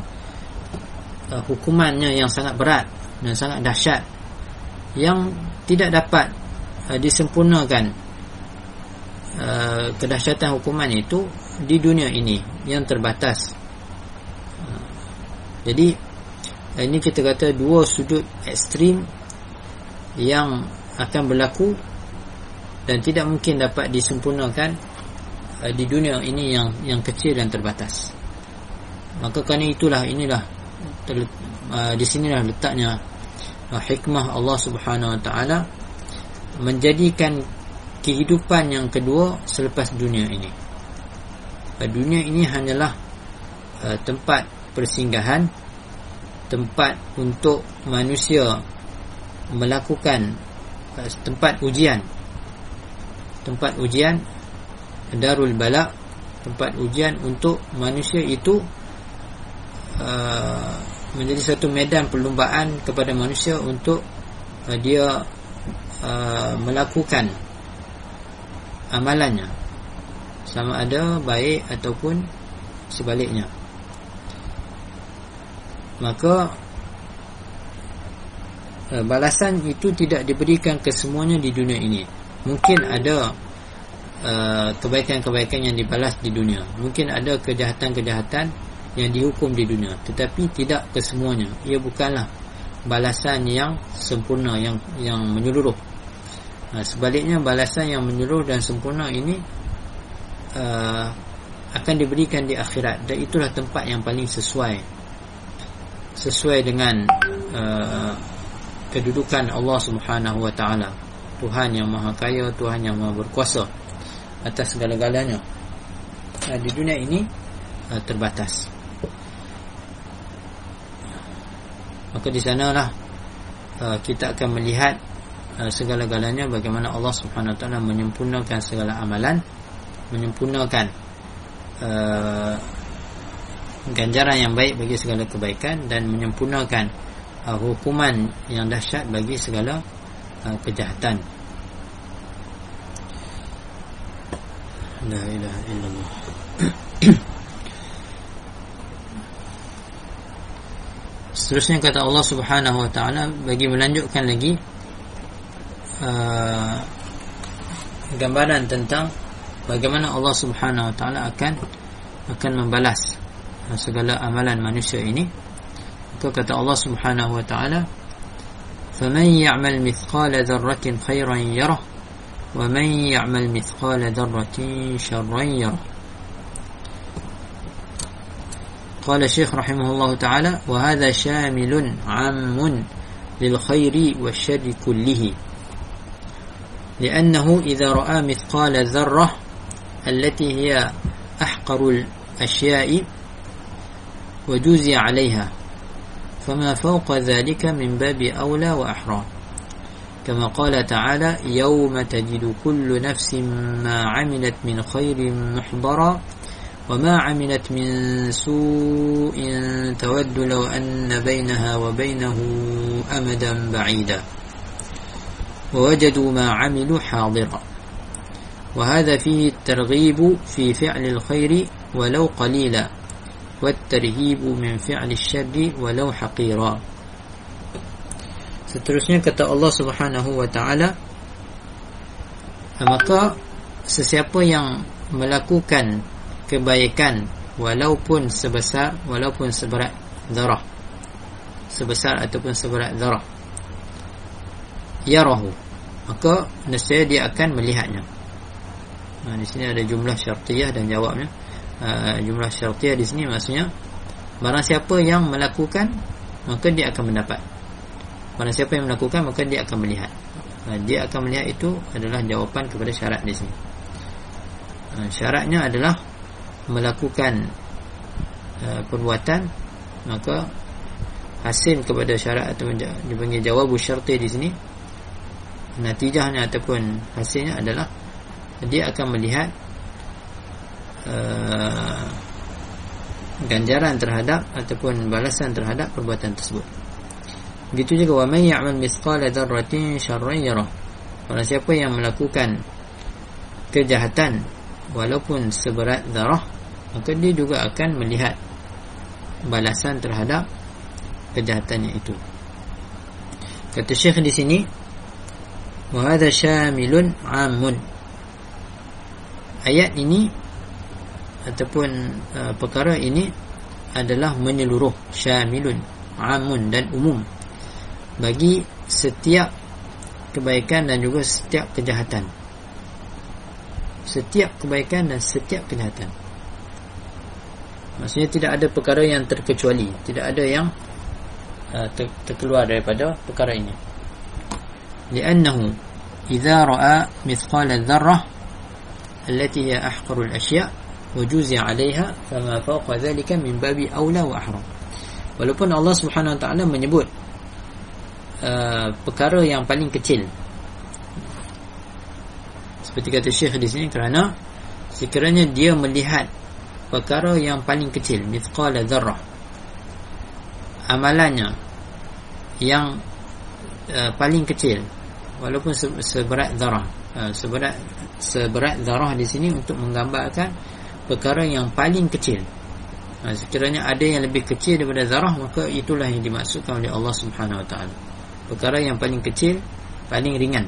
Speaker 1: uh, hukumannya yang sangat berat dan sangat dahsyat yang tidak dapat uh, disempurnakan uh, kedahsyatan hukuman itu di dunia ini yang terbatas. Uh, jadi uh, ini kita kata dua sudut ekstrim yang akan berlaku dan tidak mungkin dapat disempurnakan uh, di dunia ini yang yang kecil dan terbatas. Maka kerana itulah inilah uh, di sinilah letaknya hikmah Allah Subhanahu Wa Taala menjadikan kehidupan yang kedua selepas dunia ini. Uh, dunia ini hanyalah uh, tempat persinggahan, tempat untuk manusia melakukan tempat ujian, tempat ujian darul bala, tempat ujian untuk manusia itu uh, menjadi satu medan perlumbaan kepada manusia untuk uh, dia uh, melakukan amalannya. Sama ada baik ataupun sebaliknya. Maka uh, balasan itu tidak diberikan ke semuanya di dunia ini. Mungkin ada uh, kebaikan-kebaikan yang dibalas di dunia. Mungkin ada kejahatan-kejahatan yang dihukum di dunia. Tetapi tidak kesemuanya. Ia bukanlah balasan yang sempurna yang yang menyeluruh. Ha, sebaliknya balasan yang menyeluruh dan sempurna ini uh, akan diberikan di akhirat. Dan itulah tempat yang paling sesuai. Sesuai dengan uh, kedudukan Allah Subhanahu wa taala. Tuhan yang Maha Kaya Tuhan yang Maha Berkuasa atas segala-galanya. Uh, di dunia ini uh, terbatas maka di sanalah uh, kita akan melihat uh, segala-galanya bagaimana Allah Subhanahu Wa Taala menyempurnakan segala amalan menyempurnakan uh, ganjaran yang baik bagi segala kebaikan dan menyempurnakan uh, hukuman yang dahsyat bagi segala uh, kejahatan. La ilaha illallah seterusnya kata Allah Subhanahu Wa Taala bagi melanjutkan lagi uh, gambaran tentang bagaimana Allah Subhanahu Wa Taala akan akan membalas uh, segala amalan manusia ini. Maka kata Allah Subhanahu Wa Taala فَمَنْ يَعْمَلْ مِثْقَالَ ذَرَّةٍ خَيْرًا يَرَهُ وَمَنْ يَعْمَلْ مِثْقَالَ ذَرَّةٍ شَرًّا يَرَهُ قال الشيخ رحمه الله تعالى وهذا شامل عام للخير والشر كله. لأنه إذا رأى مثقال ذرة التي هي أحقر الأشياء وجوزي عليها فما فوق ذلك من باب أولى وأحرى. كما قال تعالى يوم تجد كل نفس ما عملت من خير محضرا وما عملت من سوء تود لو أن بينها وبينه أمدا بعيدا ووجدوا ما عملوا حاضرا وهذا فيه الترغيب في فعل الخير ولو قليلا والترهيب من فعل الشر ولو حقيرا Seterusnya kata Allah Subhanahu wa taala maka sesiapa yang melakukan kebaikan walaupun sebesar walaupun seberat darah sebesar ataupun seberat darah yarahu. Maka nescaya dia akan melihatnya. Nah, di sini ada jumlah syartiyah dan jawabnya. Uh, jumlah syartiyah di sini maksudnya barang siapa yang melakukan maka dia akan mendapat. Barang siapa yang melakukan maka dia akan melihat. Uh, dia akan melihat itu adalah jawapan kepada syarat di sini. Uh, syaratnya adalah melakukan uh, perbuatan maka hasil kepada syarat atau dipanggil jawab syarti di sini natijahnya ataupun hasilnya adalah dia akan melihat uh, ganjaran terhadap ataupun balasan terhadap perbuatan tersebut. Begitu juga wa may ya'mal mithqala dzarratin syarran yarah. Siapa yang melakukan kejahatan walaupun seberat zarah maka dia juga akan melihat balasan terhadap kejahatannya itu. Kata syekh di sini wa hadha syamilun amun ayat ini ataupun uh, perkara ini adalah menyeluruh syamilun amun dan umum bagi setiap kebaikan dan juga setiap kejahatan. Setiap kebaikan dan setiap kejahatan Maksudnya tidak ada perkara yang terkecuali. Tidak ada yang uh, ter terkeluar daripada perkara ini. Liannahu Iza ra'a mithqala dharrah Allati ya ahqarul asya' Wujuzi alaiha Fama fawqa dhalika min babi awla wa ahram. Walaupun Allah subhanahu wa ta'ala menyebut uh, Perkara yang paling kecil. Seperti kata Syekh di sini Kerana Sekiranya dia melihat perkara yang paling kecil mithqala dzarrah. Amalannya yang uh, paling kecil walaupun se seberat dzarrah. Uh, seberat seberat dzarrah di sini untuk menggambarkan perkara yang paling kecil. Uh, sekiranya ada yang lebih kecil daripada dzarrah maka itulah yang dimaksudkan oleh Allah Subhanahu wa taala. Perkara yang paling kecil paling ringan.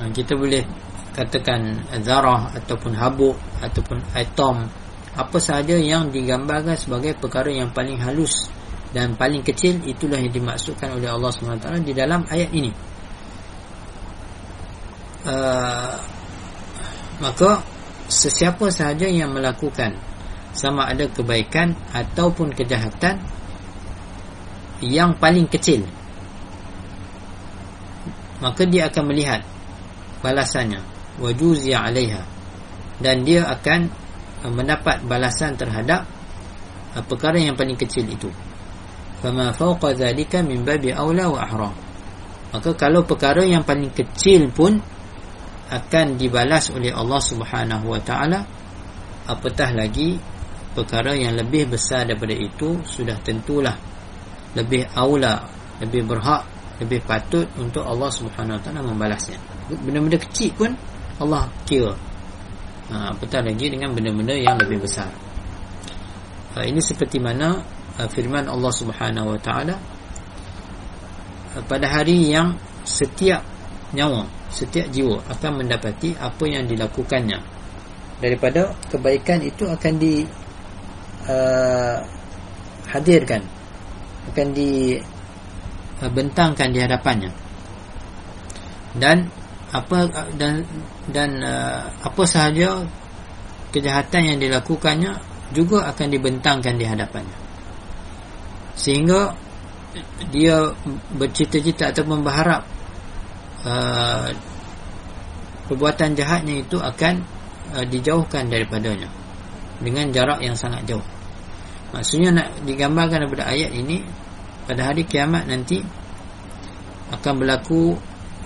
Speaker 1: Uh, kita boleh katakan zarah ataupun habuk ataupun atom apa sahaja yang digambarkan sebagai perkara yang paling halus dan paling kecil itulah yang dimaksudkan oleh Allah SWT di dalam ayat ini. Uh, maka sesiapa sahaja yang melakukan sama ada kebaikan ataupun kejahatan yang paling kecil maka dia akan melihat balasannya wajuzi 'alaiha. Dan dia akan uh, mendapat balasan terhadap uh, perkara yang paling kecil itu. Fama fawqa dhalika min babi aula wa ahram. Maka kalau perkara yang paling kecil pun akan dibalas oleh Allah Subhanahu Wa Taala apatah lagi perkara yang lebih besar daripada itu sudah tentulah lebih aula lebih berhak lebih patut untuk Allah Subhanahu Wa Taala membalasnya. Benda-benda kecil pun Allah kira. Ha, apatah lagi dengan benda-benda yang lebih besar. Ha, ini seperti mana ha, firman Allah Subhanahu Wa Taala ha, pada hari yang setiap nyawa setiap jiwa akan mendapati apa yang dilakukannya. Daripada kebaikan itu akan di uh, hadirkan akan di uh, bentangkan di hadapannya. Dan apa dan dan uh, apa sahaja kejahatan yang dilakukannya juga akan dibentangkan di hadapannya sehingga dia bercita-cita ataupun berharap uh, perbuatan jahatnya itu akan uh, dijauhkan daripadanya dengan jarak yang sangat jauh. Maksudnya nak digambarkan daripada ayat ini pada hari kiamat nanti akan berlaku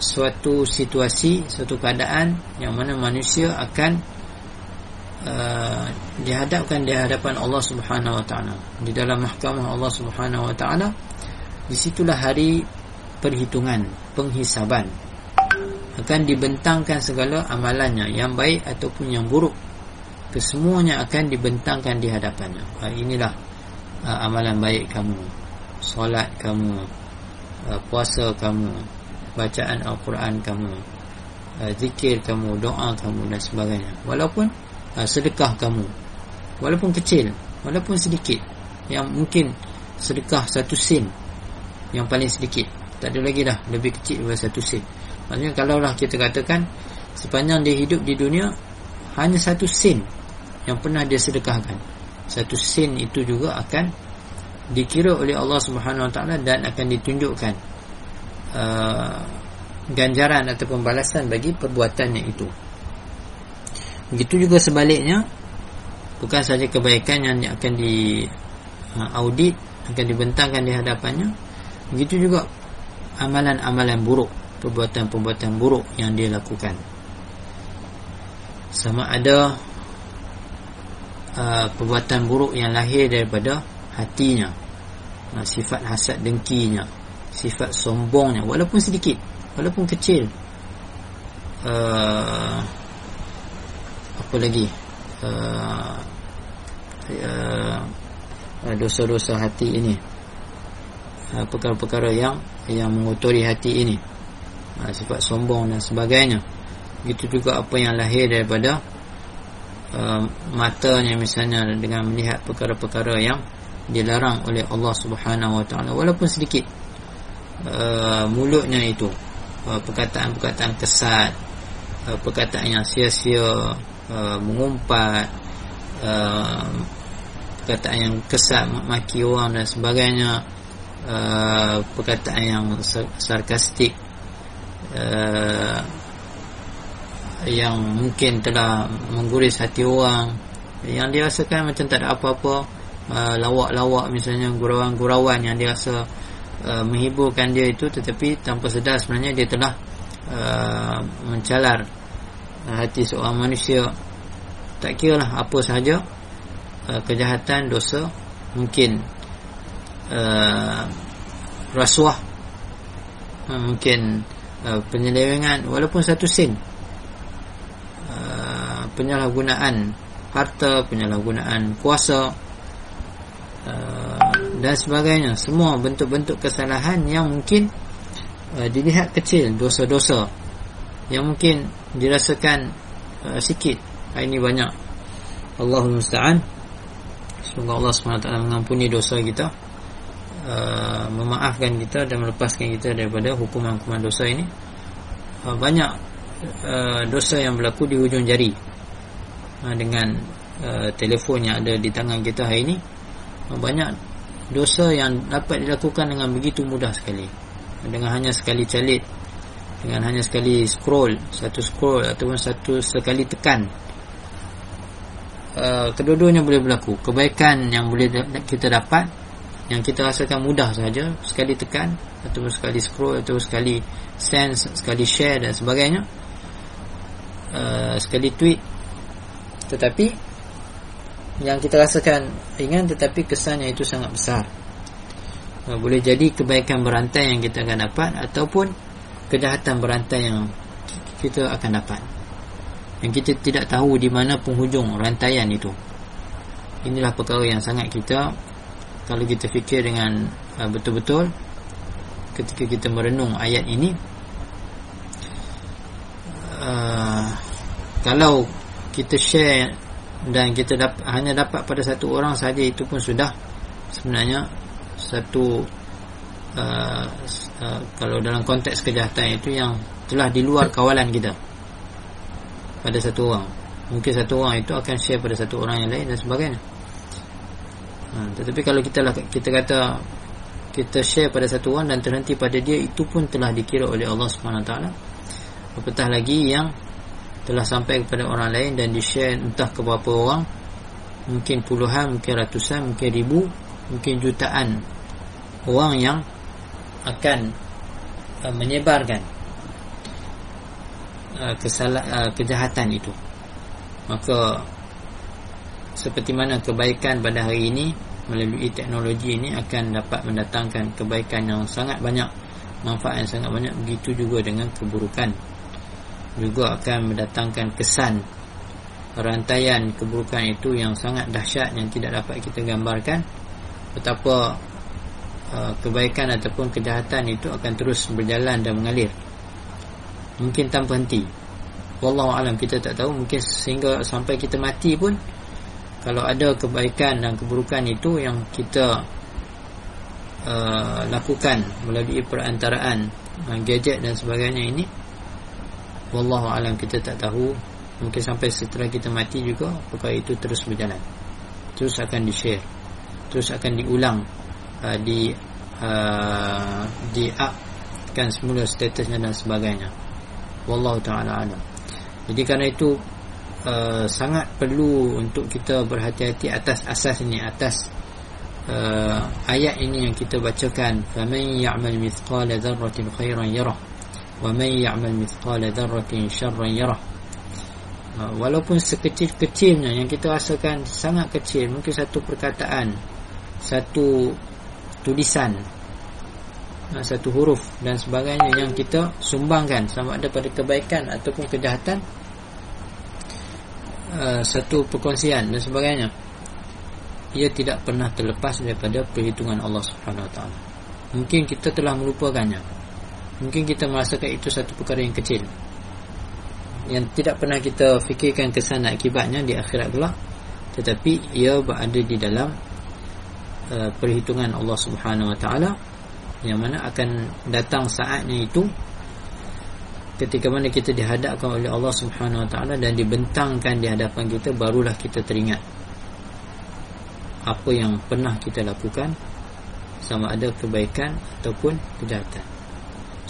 Speaker 1: suatu situasi, suatu keadaan yang mana manusia akan uh, dihadapkan di hadapan Allah Subhanahu Wa Taala. Di dalam mahkamah Allah Subhanahu Wa Taala. Di situlah hari perhitungan, penghisaban. Akan dibentangkan segala amalannya yang baik ataupun yang buruk. Kesemuanya akan dibentangkan di hadapannya. Ha, inilah uh, amalan baik kamu solat kamu uh, puasa kamu bacaan Al-Quran kamu uh, zikir kamu doa kamu dan sebagainya. Walaupun uh, sedekah kamu. Walaupun kecil walaupun sedikit. Yang mungkin sedekah satu sen yang paling sedikit. Tak ada lagi dah lebih kecil daripada satu sen. Maksudnya kalaulah kita katakan sepanjang dia hidup di dunia hanya satu sen yang pernah dia sedekahkan. Satu sen itu juga akan dikira oleh Allah Subhanahu Wa Taala dan akan ditunjukkan uh, ganjaran atau pembalasan bagi perbuatannya itu. Begitu juga sebaliknya bukan saja kebaikan yang akan di uh, audit akan dibentangkan di hadapannya begitu juga amalan-amalan buruk perbuatan-perbuatan buruk yang dia lakukan sama ada uh, perbuatan buruk yang lahir daripada hatinya uh, sifat hasad dengkinya sifat sombongnya walaupun sedikit walaupun kecil. Uh, apa lagi? Uh, uh, dosa-dosa hati ini. Uh, perkara-perkara yang yang mengotori hati ini. Ha, sifat sombong dan sebagainya. Begitu juga apa yang lahir daripada uh, matanya misalnya dengan melihat perkara-perkara yang dilarang oleh Allah Subhanahu Wa Taala walaupun sedikit uh, mulutnya itu. Uh, perkataan-perkataan kesat uh, perkataan yang sia-sia uh, mengumpat uh, perkataan yang kesat maki orang dan sebagainya uh, perkataan yang sarkastik uh, yang mungkin telah mengguris hati orang yang dia rasakan macam tak ada apa-apa uh, lawak-lawak misalnya gurauan-gurauan yang dia rasa uh, menghiburkan dia itu tetapi tanpa sedar sebenarnya dia telah uh, mencalar. Uh, hati seorang manusia tak kira lah apa sahaja uh, kejahatan dosa mungkin uh, rasuah uh, mungkin Uh, penyelewengan walaupun satu sen. Uh, penyalahgunaan harta penyalahgunaan kuasa uh, dan sebagainya. Semua bentuk-bentuk kesalahan yang mungkin uh, dilihat kecil dosa-dosa. Yang mungkin dirasakan uh, sikit. Ini banyak. Allahumma musta'an. Semoga Allah SWT mengampuni dosa kita Uh, memaafkan kita dan melepaskan kita daripada hukuman-hukuman dosa ini. Uh, banyak uh, dosa yang berlaku di hujung jari uh, dengan uh, telefon yang ada di tangan kita hari ini. Uh, banyak dosa yang dapat dilakukan dengan begitu mudah sekali. Dengan hanya sekali calit dengan hanya sekali scroll satu scroll ataupun satu sekali tekan uh, kedua-duanya boleh berlaku. Kebaikan yang boleh kita dapat yang kita rasakan mudah saja sekali tekan atau sekali scroll atau sekali sense sekali share dan sebagainya uh, sekali tweet. Tetapi yang kita rasakan ringan tetapi kesannya itu sangat besar. Uh, boleh jadi kebaikan berantai yang kita akan dapat ataupun kejahatan berantai yang kita akan dapat. Yang kita tidak tahu di mana penghujung rantaian itu. Inilah perkara yang sangat kita kalau kita fikir dengan uh, betul-betul ketika kita merenung ayat ini uh, kalau kita share dan kita dapat, hanya dapat pada satu orang saja itu pun sudah. Sebenarnya satu uh, uh, kalau dalam konteks kejahatan itu yang telah di luar kawalan kita. Pada satu orang. Mungkin satu orang itu akan share pada satu orang yang lain dan sebagainya. Ha, tetapi kalau kita lah, kita kata kita share pada satu orang dan terhenti pada dia itu pun telah dikira oleh Allah SWT apatah lagi yang telah sampai kepada orang lain dan di share entah ke berapa orang. Mungkin puluhan, mungkin ratusan, mungkin ribu mungkin jutaan orang yang akan uh, menyebarkan uh, kesalah, uh, kejahatan itu. Maka seperti mana kebaikan pada hari ini melalui teknologi ini akan dapat mendatangkan kebaikan yang sangat banyak manfaat yang sangat banyak begitu juga dengan keburukan juga akan mendatangkan kesan rantaian keburukan itu yang sangat dahsyat yang tidak dapat kita gambarkan. Betapa uh, kebaikan ataupun kejahatan itu akan terus berjalan dan mengalir. Mungkin tanpa henti. Wallahu alam kita tak tahu. Mungkin sehingga sampai kita mati pun kalau ada kebaikan dan keburukan itu yang kita uh, lakukan melalui perantaraan uh, gadget dan sebagainya ini wallahu alam kita tak tahu. Mungkin sampai setelah kita mati juga perkara itu terus berjalan. Terus akan di-share. Terus akan diulang uh, di uh, di up kan semula statusnya dan sebagainya. Wallahu taala alam. Jadi kerana itu uh, sangat perlu untuk kita berhati-hati atas asas ini atas uh, ayat ini yang kita bacakan. Faman ya'mal mithqala dzarratin khairan yarah man ya'mal mithqala dzarratin syarran yarah uh, walaupun sekecil-kecilnya yang kita rasakan sangat kecil mungkin satu perkataan satu tulisan uh, satu huruf dan sebagainya yang kita sumbangkan sama ada pada kebaikan ataupun kejahatan uh, satu perkongsian dan sebagainya ia tidak pernah terlepas daripada perhitungan Allah Taala. Mungkin kita telah melupakannya. Mungkin kita merasakan itu satu perkara yang kecil. Yang tidak pernah kita fikirkan kesan akibatnya di akhirat kelak. Tetapi ia berada di dalam uh, perhitungan Allah Subhanahu Wa Taala yang mana akan datang saatnya itu ketika mana kita dihadapkan oleh Allah Subhanahu Wa Taala dan dibentangkan di hadapan kita barulah kita teringat apa yang pernah kita lakukan sama ada kebaikan ataupun kejahatan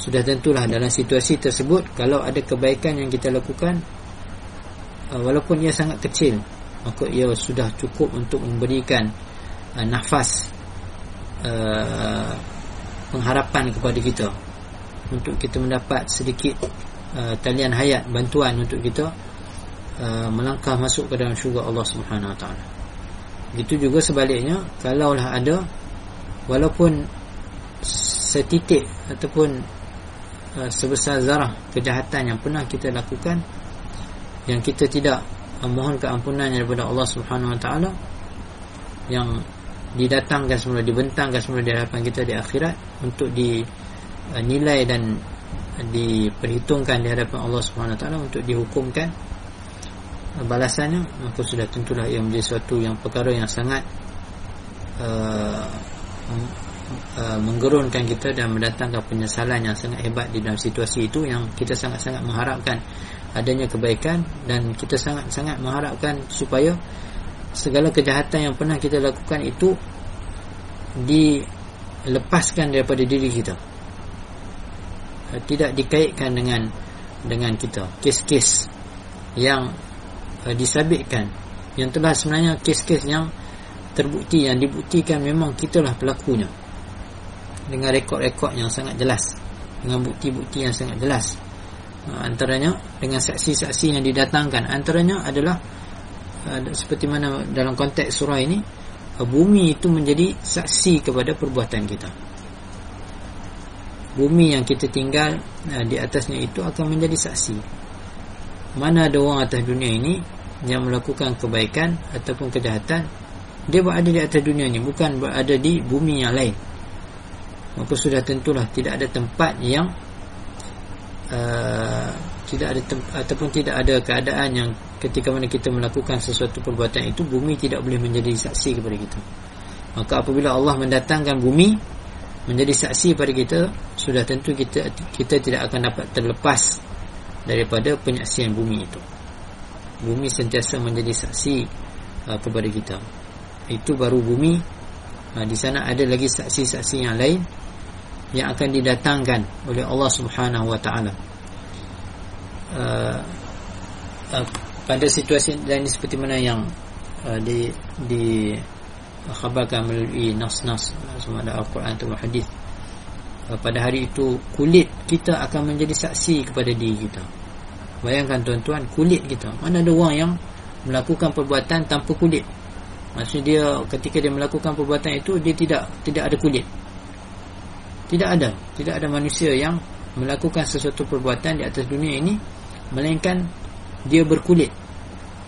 Speaker 1: sudah tentulah dalam situasi tersebut kalau ada kebaikan yang kita lakukan uh, walaupun ia sangat kecil maka ia sudah cukup untuk memberikan uh, nafas uh, pengharapan kepada kita untuk kita mendapat sedikit uh, talian hayat bantuan untuk kita uh, melangkah masuk ke dalam syurga Allah Taala. Begitu juga sebaliknya kalaulah ada walaupun setitik ataupun uh, sebesar zarah kejahatan yang pernah kita lakukan yang kita tidak memohon keampunan daripada Allah Subhanahu Wa Taala yang didatangkan semula dibentangkan semula di hadapan kita di akhirat untuk di Uh, nilai dan diperhitungkan di hadapan Allah Subhanahu taala untuk dihukumkan. Uh, balasannya maka sudah tentulah ia menjadi sesuatu yang perkara yang sangat uh, uh, menggerunkan kita dan mendatangkan penyesalan yang sangat hebat di dalam situasi itu yang kita sangat-sangat mengharapkan adanya kebaikan dan kita sangat-sangat mengharapkan supaya segala kejahatan yang pernah kita lakukan itu dilepaskan daripada diri kita. Eh, tidak dikaitkan dengan dengan kita. Kes-kes yang uh, disabitkan. Yang telah sebenarnya kes-kes yang terbukti yang dibuktikan memang kitalah pelakunya dengan rekod-rekod yang sangat jelas dengan bukti-bukti yang sangat jelas. Ha, antaranya dengan saksi-saksi yang didatangkan. Antaranya adalah uh, seperti mana dalam konteks surah ini uh, bumi itu menjadi saksi kepada perbuatan kita. Bumi yang kita tinggal di atasnya itu akan menjadi saksi. Mana ada orang atas dunia ini yang melakukan kebaikan ataupun kejahatan dia berada di atas dunia ini bukan berada di bumi yang lain maka sudah tentulah tidak ada tempat yang uh, tidak ada ataupun tidak ada keadaan yang ketika mana kita melakukan sesuatu perbuatan itu bumi tidak boleh menjadi saksi kepada kita. Maka apabila Allah mendatangkan bumi menjadi saksi kepada kita sudah tentu kita kita tidak akan dapat terlepas daripada penyaksian bumi itu. Bumi sentiasa menjadi saksi uh, kepada kita. Itu baru bumi. Ha, di sana ada lagi saksi-saksi yang lain yang akan didatangkan oleh Allah Subhanahu wa taala. Uh, uh, pada situasi lain seperti mana yang uh, di di khabarkan melalui nas-nas sama ada Al-Quran atau hadis. Uh, pada hari itu kulit kita akan menjadi saksi kepada diri kita. Bayangkan tuan-tuan kulit kita. Mana ada orang yang melakukan perbuatan tanpa kulit? Maksudnya dia ketika dia melakukan perbuatan itu dia tidak tidak ada kulit. Tidak ada, tidak ada manusia yang melakukan sesuatu perbuatan di atas dunia ini melainkan dia berkulit.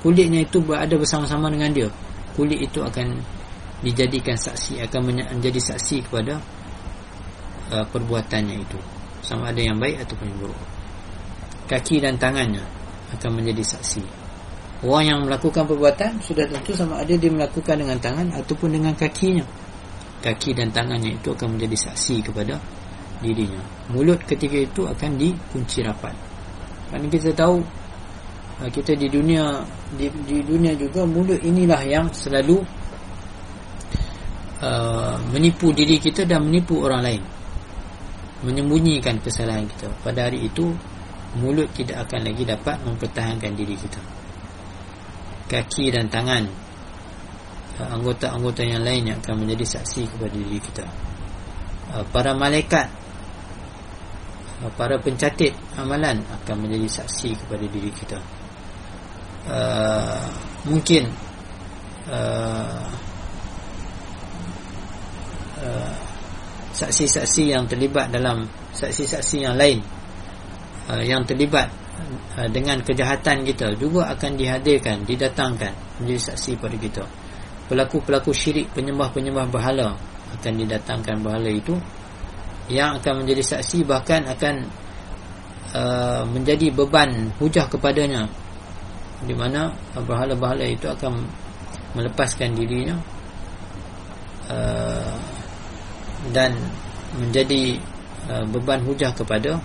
Speaker 1: Kulitnya itu berada bersama-sama dengan dia. Kulit itu akan dijadikan saksi, akan menjadi saksi kepada uh, perbuatannya itu. Sama ada yang baik ataupun yang buruk. Kaki dan tangannya akan menjadi saksi. Orang yang melakukan perbuatan sudah tentu sama ada dia melakukan dengan tangan ataupun dengan kakinya. Kaki dan tangannya itu akan menjadi saksi kepada dirinya. Mulut ketika itu akan dikunci rapat. Kerana kita tahu uh, kita di dunia di, di dunia juga mulut inilah yang selalu uh, menipu diri kita dan menipu orang lain. Menyembunyikan kesalahan kita. Pada hari itu mulut tidak akan lagi dapat mempertahankan diri kita kaki dan tangan anggota-anggota yang lain yang akan menjadi saksi kepada diri kita uh, para malaikat uh, para pencatit amalan akan menjadi saksi kepada diri kita mungkin saksi-saksi yang terlibat dalam saksi-saksi yang lain yang terlibat Ha, dengan kejahatan kita juga akan dihadirkan, didatangkan menjadi saksi pada kita. Pelaku-pelaku syirik, penyembah-penyembah berhala akan didatangkan berhala itu yang akan menjadi saksi bahkan akan uh, menjadi beban hujah kepadanya di mana berhala-berhala itu akan melepaskan dirinya uh, dan menjadi uh, beban hujah kepada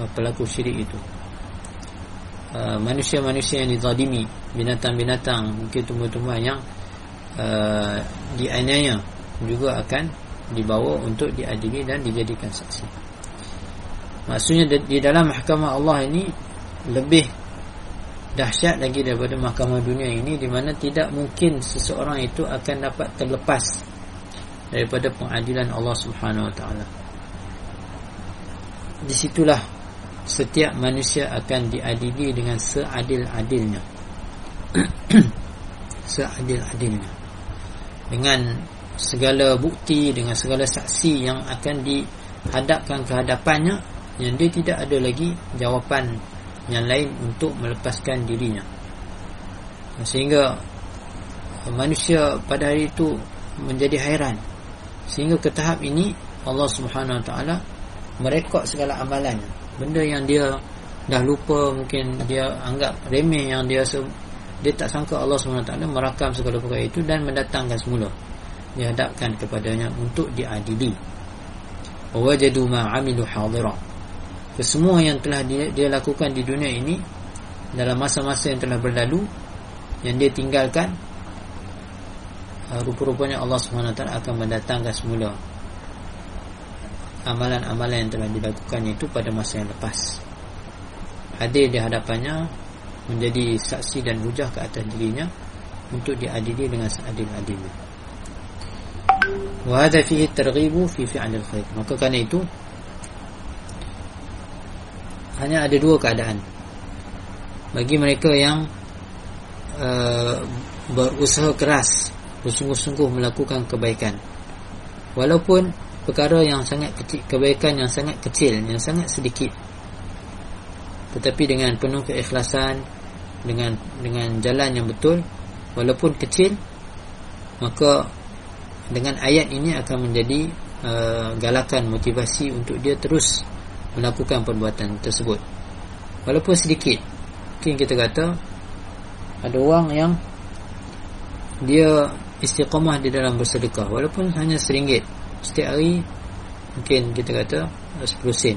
Speaker 1: uh, pelaku syirik itu. Uh, manusia-manusia yang dizalimi binatang-binatang mungkin tumbuh-tumbuhan yang uh, dianiaya juga akan dibawa untuk diadili dan dijadikan saksi. Maksudnya di dalam mahkamah Allah ini lebih dahsyat lagi daripada mahkamah dunia ini di mana tidak mungkin seseorang itu akan dapat terlepas daripada pengadilan Allah Subhanahu Wa Taala. Disitulah setiap manusia akan diadili dengan seadil-adilnya. seadil-adilnya dengan segala bukti dengan segala saksi yang akan dihadapkan ke hadapannya yang dia tidak ada lagi jawapan yang lain untuk melepaskan dirinya. Sehingga manusia pada hari itu menjadi hairan. Sehingga ke tahap ini Allah Subhanahu Wa Taala merekod segala amalannya benda yang dia dah lupa mungkin dia anggap remeh yang dia dia tak sangka Allah SWT merakam segala perkara itu dan mendatangkan semula. Dihadapkan kepadanya untuk diadili. Wajadu ma'amilu hadira. Kesemua yang telah dia, dia lakukan di dunia ini dalam masa-masa yang telah berlalu yang dia tinggalkan uh, rupa-rupanya Allah SWT akan mendatangkan semula amalan-amalan yang telah dilakukan itu pada masa yang lepas. Hadir di hadapannya menjadi saksi dan hujah ke atas dirinya untuk diadili dengan seadil-adilnya. Wa hadha fihi at-targhib fi fi'l al-khair maka kerana itu hanya ada dua keadaan bagi mereka yang uh, berusaha keras bersungguh-sungguh melakukan kebaikan. Walaupun perkara yang sangat kecil kebaikan yang sangat kecil yang sangat sedikit tetapi dengan penuh keikhlasan dengan dengan jalan yang betul walaupun kecil maka dengan ayat ini akan menjadi uh, galakan motivasi untuk dia terus melakukan perbuatan tersebut. Walaupun sedikit mungkin kita kata ada orang yang dia istiqamah di dalam bersedekah walaupun hanya seringgit. Setiap hari mungkin kita kata 10 sen.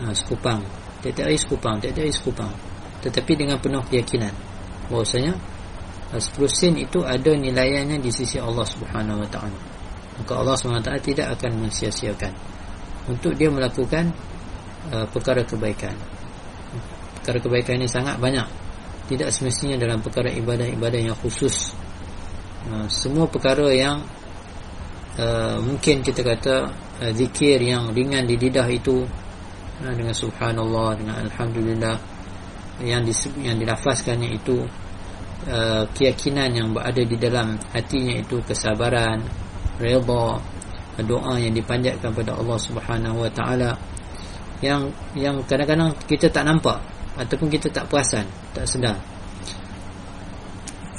Speaker 1: Ha, sekupang. Tiap-tiap hari sekupang tiap-tiap hari sekupang tetapi dengan penuh keyakinan. Bahawasanya 10 sen itu ada nilaiannya di sisi Allah Subhanahu Wa Taala. Maka Allah Subhanahu Wa Taala tidak akan mensia-siakan. Untuk dia melakukan uh, perkara kebaikan. Perkara kebaikan ini sangat banyak. Tidak semestinya dalam perkara ibadah-ibadah yang khusus. Uh, semua perkara yang uh, mungkin kita kata uh, zikir yang ringan di lidah itu uh, dengan subhanallah dengan alhamdulillah yang disebut yang dilafazkannya itu uh, keyakinan yang berada di dalam hatinya itu kesabaran redha doa yang dipanjatkan kepada Allah Subhanahu wa taala. Yang yang kadang-kadang kita tak nampak ataupun kita tak perasan tak sedar.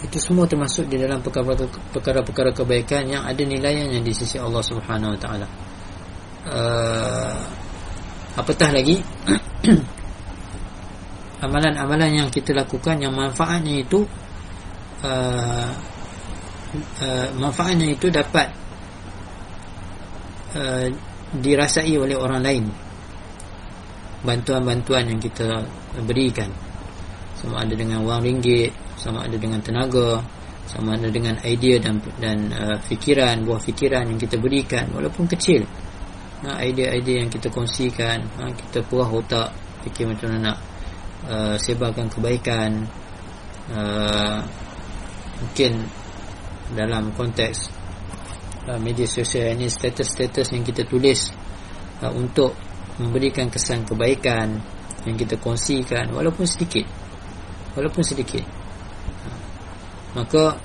Speaker 1: Itu semua termasuk di dalam perkara-perkara kebaikan yang ada nilainya di sisi Allah Subhanahu Wa Taala. Uh, apatah lagi amalan-amalan yang kita lakukan yang manfaatnya itu uh, uh, manfaatnya itu dapat uh, dirasai oleh orang lain. Bantuan-bantuan yang kita berikan. Sama ada dengan wang ringgit sama ada dengan tenaga sama ada dengan idea dan dan uh, fikiran buah fikiran yang kita berikan walaupun kecil. Ha, idea-idea yang kita kongsikan ha, kita puas otak fikir macam mana nak uh, sebarkan kebaikan uh, mungkin dalam konteks uh, media sosial ini status-status yang kita tulis uh, untuk memberikan kesan kebaikan yang kita kongsikan walaupun sedikit. Walaupun sedikit. Maka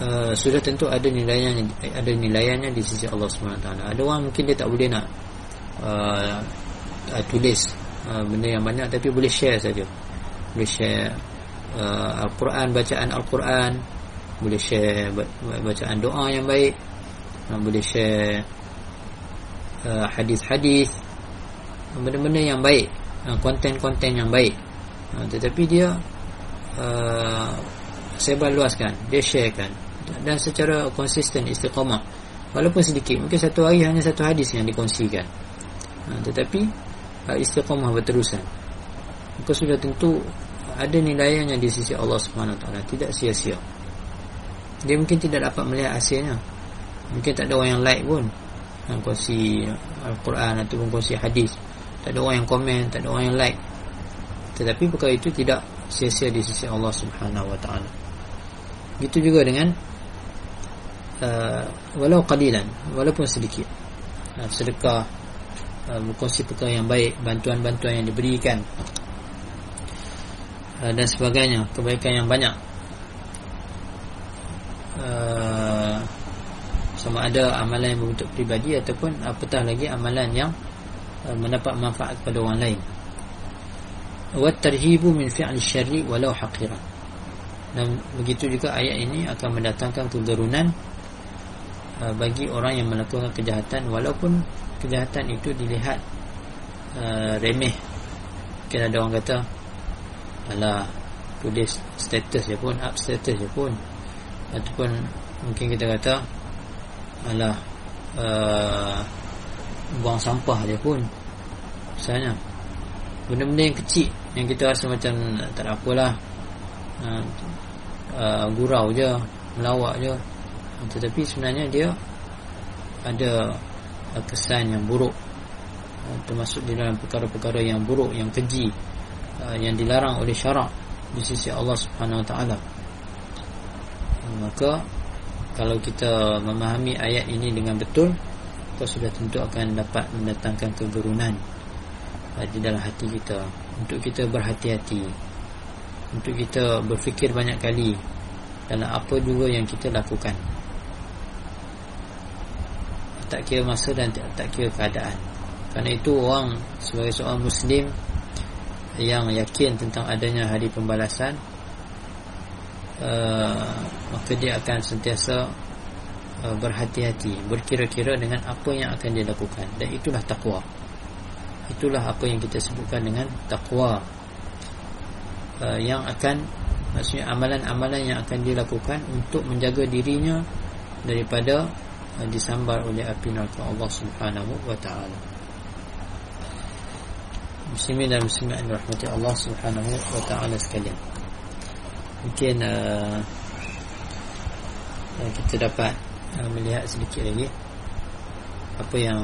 Speaker 1: uh, sudah tentu ada nilainya ada nilainya di sisi Allah Subhanahu taala. Ada orang mungkin dia tak boleh nak uh, uh, tulis uh, benda yang banyak tapi boleh share saja. Boleh share uh, al-Quran bacaan al-Quran. Boleh share bacaan doa yang baik. Uh, boleh share uh, hadis-hadis. Benda-benda yang baik uh, konten-konten yang baik. Uh, tetapi dia uh, sebar luaskan dia sharekan. Dan secara konsisten istiqamah. Walaupun sedikit mungkin satu hari hanya satu hadis yang dikongsikan. Ha, tetapi istiqamah berterusan. Maka sudah tentu ada nilainya di sisi Allah Taala. Tidak sia-sia. Dia mungkin tidak dapat melihat hasilnya. Mungkin tak ada orang yang like pun. Yang kongsi Al-Quran ataupun kongsi hadis. Tak ada orang yang komen tak ada orang yang like. Tetapi perkara itu tidak sia-sia di sisi Allah Taala. Begitu juga dengan uh, walau qalilan, walaupun sedikit. Uh, sedekah uh, berkongsi perkara yang baik, bantuan-bantuan yang diberikan uh, dan sebagainya, kebaikan yang banyak. Uh, sama ada amalan yang berbentuk pribadi ataupun apatah lagi amalan yang uh, mendapat manfaat kepada orang lain. Wa tarhibu min fi'li syarri walau haqiran dan begitu juga ayat ini akan mendatangkan kegerunan uh, bagi orang yang melakukan kejahatan walaupun kejahatan itu dilihat uh, remeh. Mungkin ada orang kata alah tulis status je pun up status je pun. Ataupun mungkin kita kata alah uh, buang sampah je pun. Misalnya benda-benda yang kecil yang kita rasa macam tak ada apalah uh, uh, gurau je melawak je. Tetapi sebenarnya dia ada kesan yang buruk uh, termasuk di dalam perkara-perkara yang buruk yang keji uh, yang dilarang oleh syarak di sisi Allah Subhanahu Wa Taala. Maka kalau kita memahami ayat ini dengan betul kita sudah tentu akan dapat mendatangkan kegerunan uh, di dalam hati kita. Untuk kita berhati-hati untuk kita berfikir banyak kali dalam apa juga yang kita lakukan tak kira masa dan tak, tak kira keadaan. Kerana itu orang sebagai seorang muslim yang yakin tentang adanya hari pembalasan uh, maka dia akan sentiasa uh, berhati-hati berkira-kira dengan apa yang akan dia lakukan. Dan itulah takwa itulah apa yang kita sebutkan dengan takwa uh, yang akan maksudnya amalan-amalan yang akan dilakukan untuk menjaga dirinya daripada disambar oleh api neraka Allah Subhanahu wa taala. Muslimin dan muslimat rahmati Allah Subhanahu wa taala sekalian. Mungkin uh, uh, kita dapat uh, melihat sedikit lagi apa yang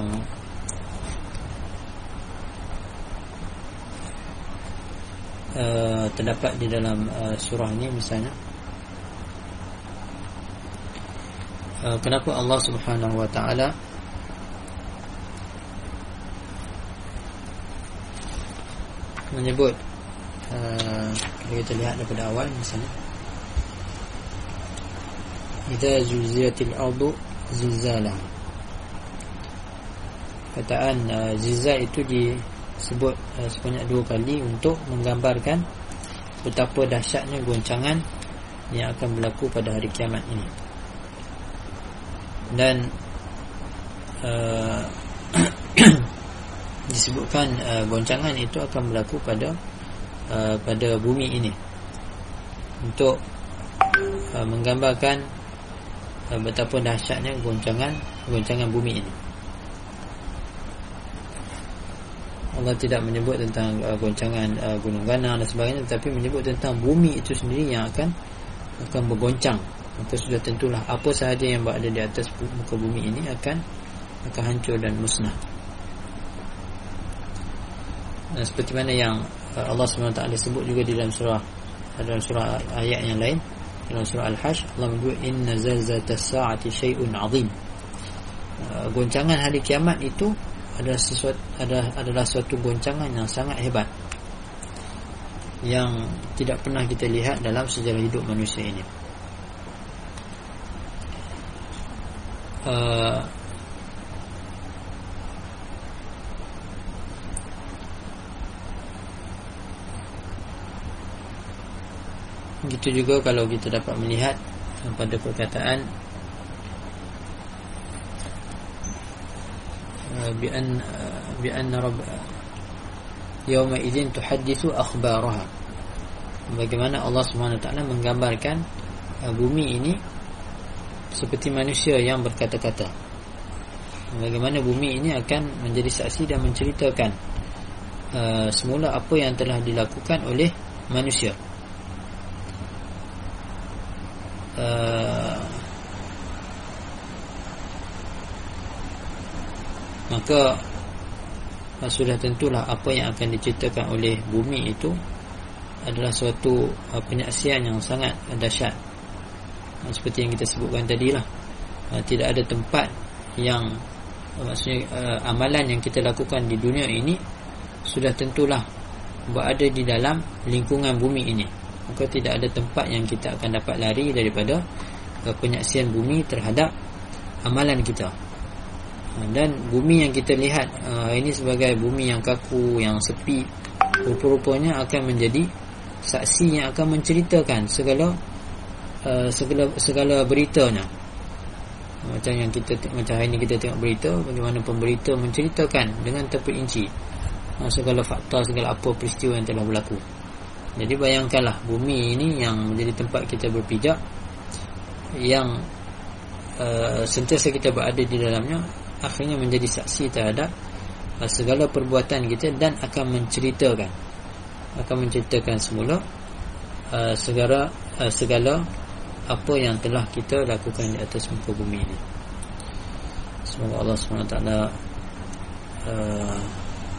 Speaker 1: uh, terdapat di dalam uh, surah ini misalnya uh, kenapa Allah Subhanahu wa taala menyebut uh, kalau kita lihat daripada awal misalnya idza zulzilatil ardu zilzalah kataan zilzal itu di sebut uh, sebanyak dua kali untuk menggambarkan betapa dahsyatnya goncangan yang akan berlaku pada hari kiamat ini dan uh, disebutkan uh, goncangan itu akan berlaku pada uh, pada bumi ini. Untuk uh, menggambarkan uh, betapa dahsyatnya goncangan goncangan bumi ini. Allah tidak menyebut tentang uh, goncangan uh, gunung ganang dan sebagainya tetapi menyebut tentang bumi itu sendiri yang akan akan bergoncang maka sudah tentulah apa sahaja yang berada di atas muka bumi ini akan akan hancur dan musnah dan seperti mana yang uh, Allah SWT sebut juga di dalam surah dalam surah ayat yang lain dalam surah Al-Hajj Allah menyebut inna zalzatas sa'ati syai'un 'azim uh, goncangan hari kiamat itu adalah sesuatu adalah, adalah suatu goncangan yang sangat hebat yang tidak pernah kita lihat dalam sejarah hidup manusia ini. Eh, Begitu juga kalau kita dapat melihat Pada perkataan بأن بأن رب Yawma إذن تحدث akhbaraha Bagaimana Allah SWT Menggambarkan eh, Bumi ini seperti manusia yang berkata-kata. Bagaimana bumi ini akan menjadi saksi dan menceritakan uh, semula apa yang telah dilakukan oleh manusia. Uh, maka sudah tentulah apa yang akan diceritakan oleh bumi itu adalah suatu uh, penyaksian yang sangat dahsyat uh, seperti yang kita sebutkan tadi lah uh, tidak ada tempat yang maksudnya amalan yang kita lakukan di dunia ini sudah tentulah berada di dalam lingkungan bumi ini. Maka tidak ada tempat yang kita akan dapat lari daripada penyaksian bumi terhadap amalan kita. Dan bumi yang kita lihat uh, ini sebagai bumi yang kaku yang sepi rupa-rupanya akan menjadi saksi yang akan menceritakan segala uh, segala segala beritanya. Macam yang kita macam hari ini kita tengok berita bagaimana pemberita menceritakan dengan terperinci uh, segala fakta segala apa peristiwa yang telah berlaku. Jadi bayangkanlah bumi ini yang menjadi tempat kita berpijak yang uh, sentiasa kita berada di dalamnya akhirnya menjadi saksi terhadap uh, segala perbuatan kita dan akan menceritakan akan menceritakan semula uh, segala uh, segala apa yang telah kita lakukan di atas muka bumi ini. Semoga Allah SWT uh,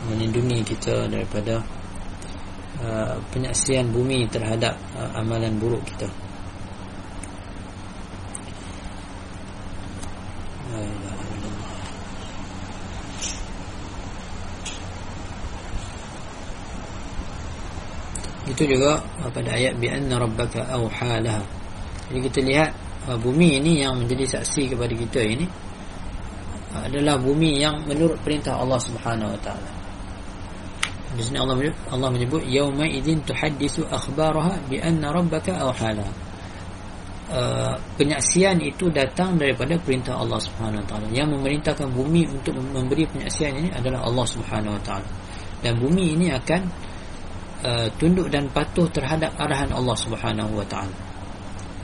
Speaker 1: melindungi kita daripada uh, penyaksian bumi terhadap uh, amalan buruk kita. Itu juga pada ayat bi anna rabbaka awha laha jadi kita lihat uh, bumi ini yang menjadi saksi kepada kita ini uh, adalah bumi yang menurut perintah Allah Subhanahu wa taala. Di sini Allah menyebut Allah menyebut yauma idzin tuhaddisu akhbaraha bi anna rabbaka awhalaha uh, penyaksian itu datang daripada perintah Allah Subhanahu wa taala. Yang memerintahkan bumi untuk memberi penyaksian ini adalah Allah Subhanahu wa taala. Dan bumi ini akan uh, tunduk dan patuh terhadap arahan Allah Subhanahu wa taala.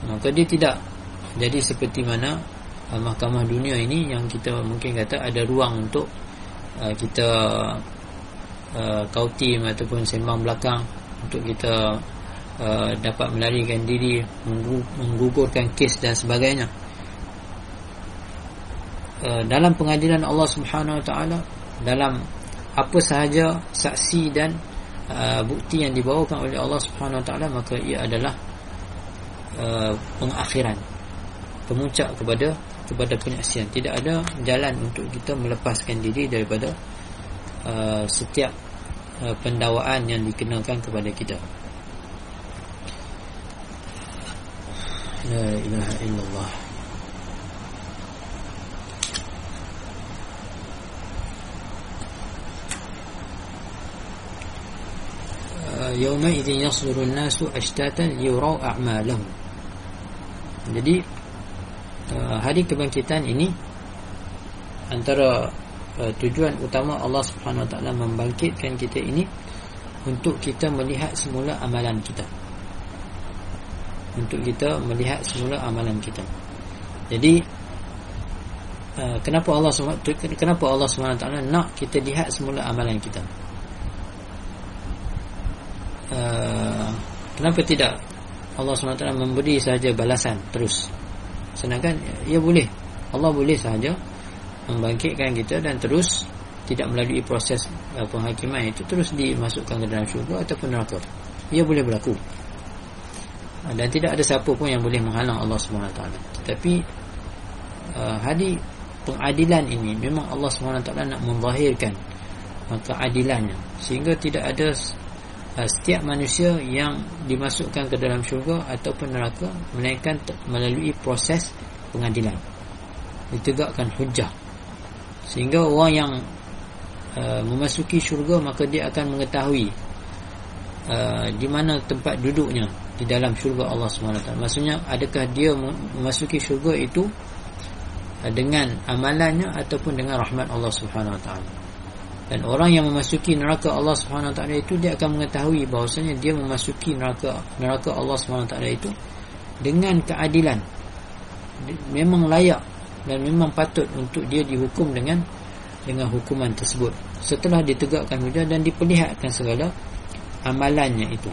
Speaker 1: Maka dia tidak jadi seperti mana uh, mahkamah dunia ini yang kita mungkin kata ada ruang untuk uh, kita uh, kauti ataupun sembang belakang untuk kita uh, dapat melarikan diri menggugurkan kes dan sebagainya. Uh, dalam pengadilan Allah Subhanahu wa taala dalam apa sahaja saksi dan uh, bukti yang dibawakan oleh Allah Subhanahu Wa Taala maka ia adalah uh, pengakhiran pemuncak kepada kepada penyaksian. Tidak ada jalan untuk kita melepaskan diri daripada uh, setiap uh, pendakwaan yang dikenakan kepada kita. La ilaha illallah. Idzin yasduru an-nasu ashtatan liyurau a'malahum jadi uh, hari kebangkitan ini antara uh, tujuan utama Allah Subhanahu wa taala membangkitkan kita ini untuk kita melihat semula amalan kita. Untuk kita melihat semula amalan kita. Jadi uh, kenapa Allah kenapa Allah Subhanahu taala nak kita lihat semula amalan kita? Kenapa tidak Allah SWT memberi sahaja balasan terus. Sedangkan ia boleh. Allah boleh sahaja membangkitkan kita dan terus tidak melalui proses uh, penghakiman itu terus dimasukkan ke dalam syurga ataupun neraka. Ia boleh berlaku. Uh, dan tidak ada siapa pun yang boleh menghalang Allah SWT. Tetapi uh, hari pengadilan ini memang Allah SWT nak memzahirkan uh, keadilannya. Sehingga tidak ada uh, setiap manusia yang dimasukkan ke dalam syurga ataupun neraka melainkan melalui proses pengadilan. Ditegakkan hujah. Sehingga orang yang uh, memasuki syurga maka dia akan mengetahui uh, di mana tempat duduknya di dalam syurga Allah SWT maksudnya adakah dia memasuki syurga itu uh, dengan amalannya ataupun dengan rahmat Allah SWT dan orang yang memasuki neraka Allah taala itu dia akan mengetahui bahawasanya dia memasuki neraka neraka Allah taala itu dengan keadilan. Memang layak dan memang patut untuk dia dihukum dengan dengan hukuman tersebut. Setelah ditegakkan hujah dan diperlihatkan segala amalannya itu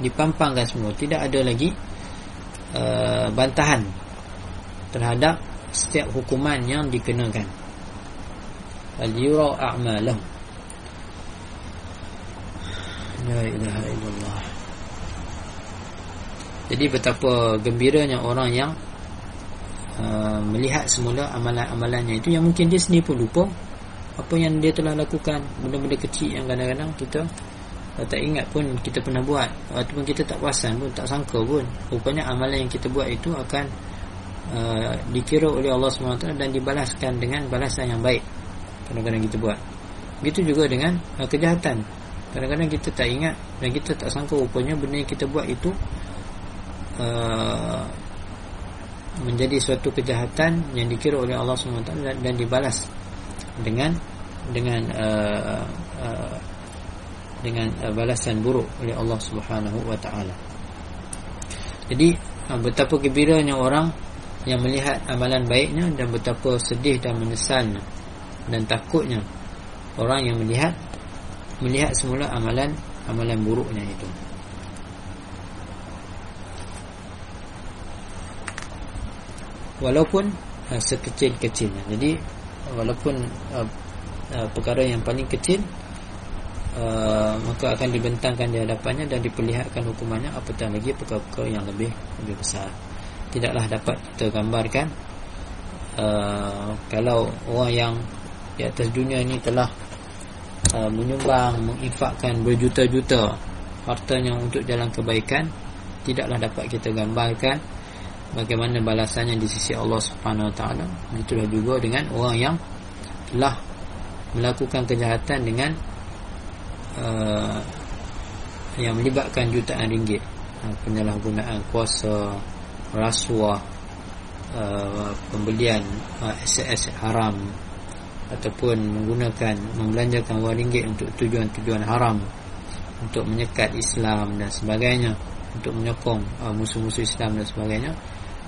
Speaker 1: dipampangkan semua tidak ada lagi uh, bantahan terhadap setiap hukuman yang dikenakan al-yura a'malahum la ilaha illallah jadi betapa gembiranya orang yang uh, melihat semula amalan-amalannya itu yang mungkin dia sendiri pun lupa apa yang dia telah lakukan. Benda-benda kecil yang kadang-kadang kita uh, tak ingat pun kita pernah buat. Ataupun kita tak perasan pun tak sangka pun rupanya amalan yang kita buat itu akan uh, dikira oleh Allah SWT dan dibalaskan dengan balasan yang baik kadang-kadang kita buat. Begitu juga dengan uh, kejahatan. Kadang-kadang kita tak ingat dan kita tak sangka rupanya benda yang kita buat itu uh, menjadi suatu kejahatan yang dikira oleh Allah SWT dan, dan dibalas dengan dengan uh, uh, dengan uh, balasan buruk oleh Allah Subhanahu wa taala. Jadi uh, betapa gembiranya orang yang melihat amalan baiknya dan betapa sedih dan menyesalnya dan takutnya orang yang melihat melihat semula amalan amalan buruknya itu. Walaupun uh, sekecil-kecilnya jadi walaupun uh, uh, perkara yang paling kecil uh, maka akan dibentangkan di hadapannya dan diperlihatkan hukumannya apatah lagi perkara-perkara yang lebih lebih besar. Tidaklah dapat kita gambarkan uh, kalau orang yang di atas dunia ini telah uh, menyumbang menginfakkan berjuta-juta hartanya untuk jalan kebaikan tidaklah dapat kita gambarkan bagaimana balasannya di sisi Allah Subhanahu Wa Taala. Itulah juga dengan orang yang telah melakukan kejahatan dengan uh, yang melibatkan jutaan ringgit. Uh, penyalahgunaan kuasa rasuah uh, pembelian uh, aset-aset haram ataupun menggunakan membelanjakan wang ringgit untuk tujuan-tujuan haram untuk menyekat Islam dan sebagainya untuk menyokong uh, musuh-musuh Islam dan sebagainya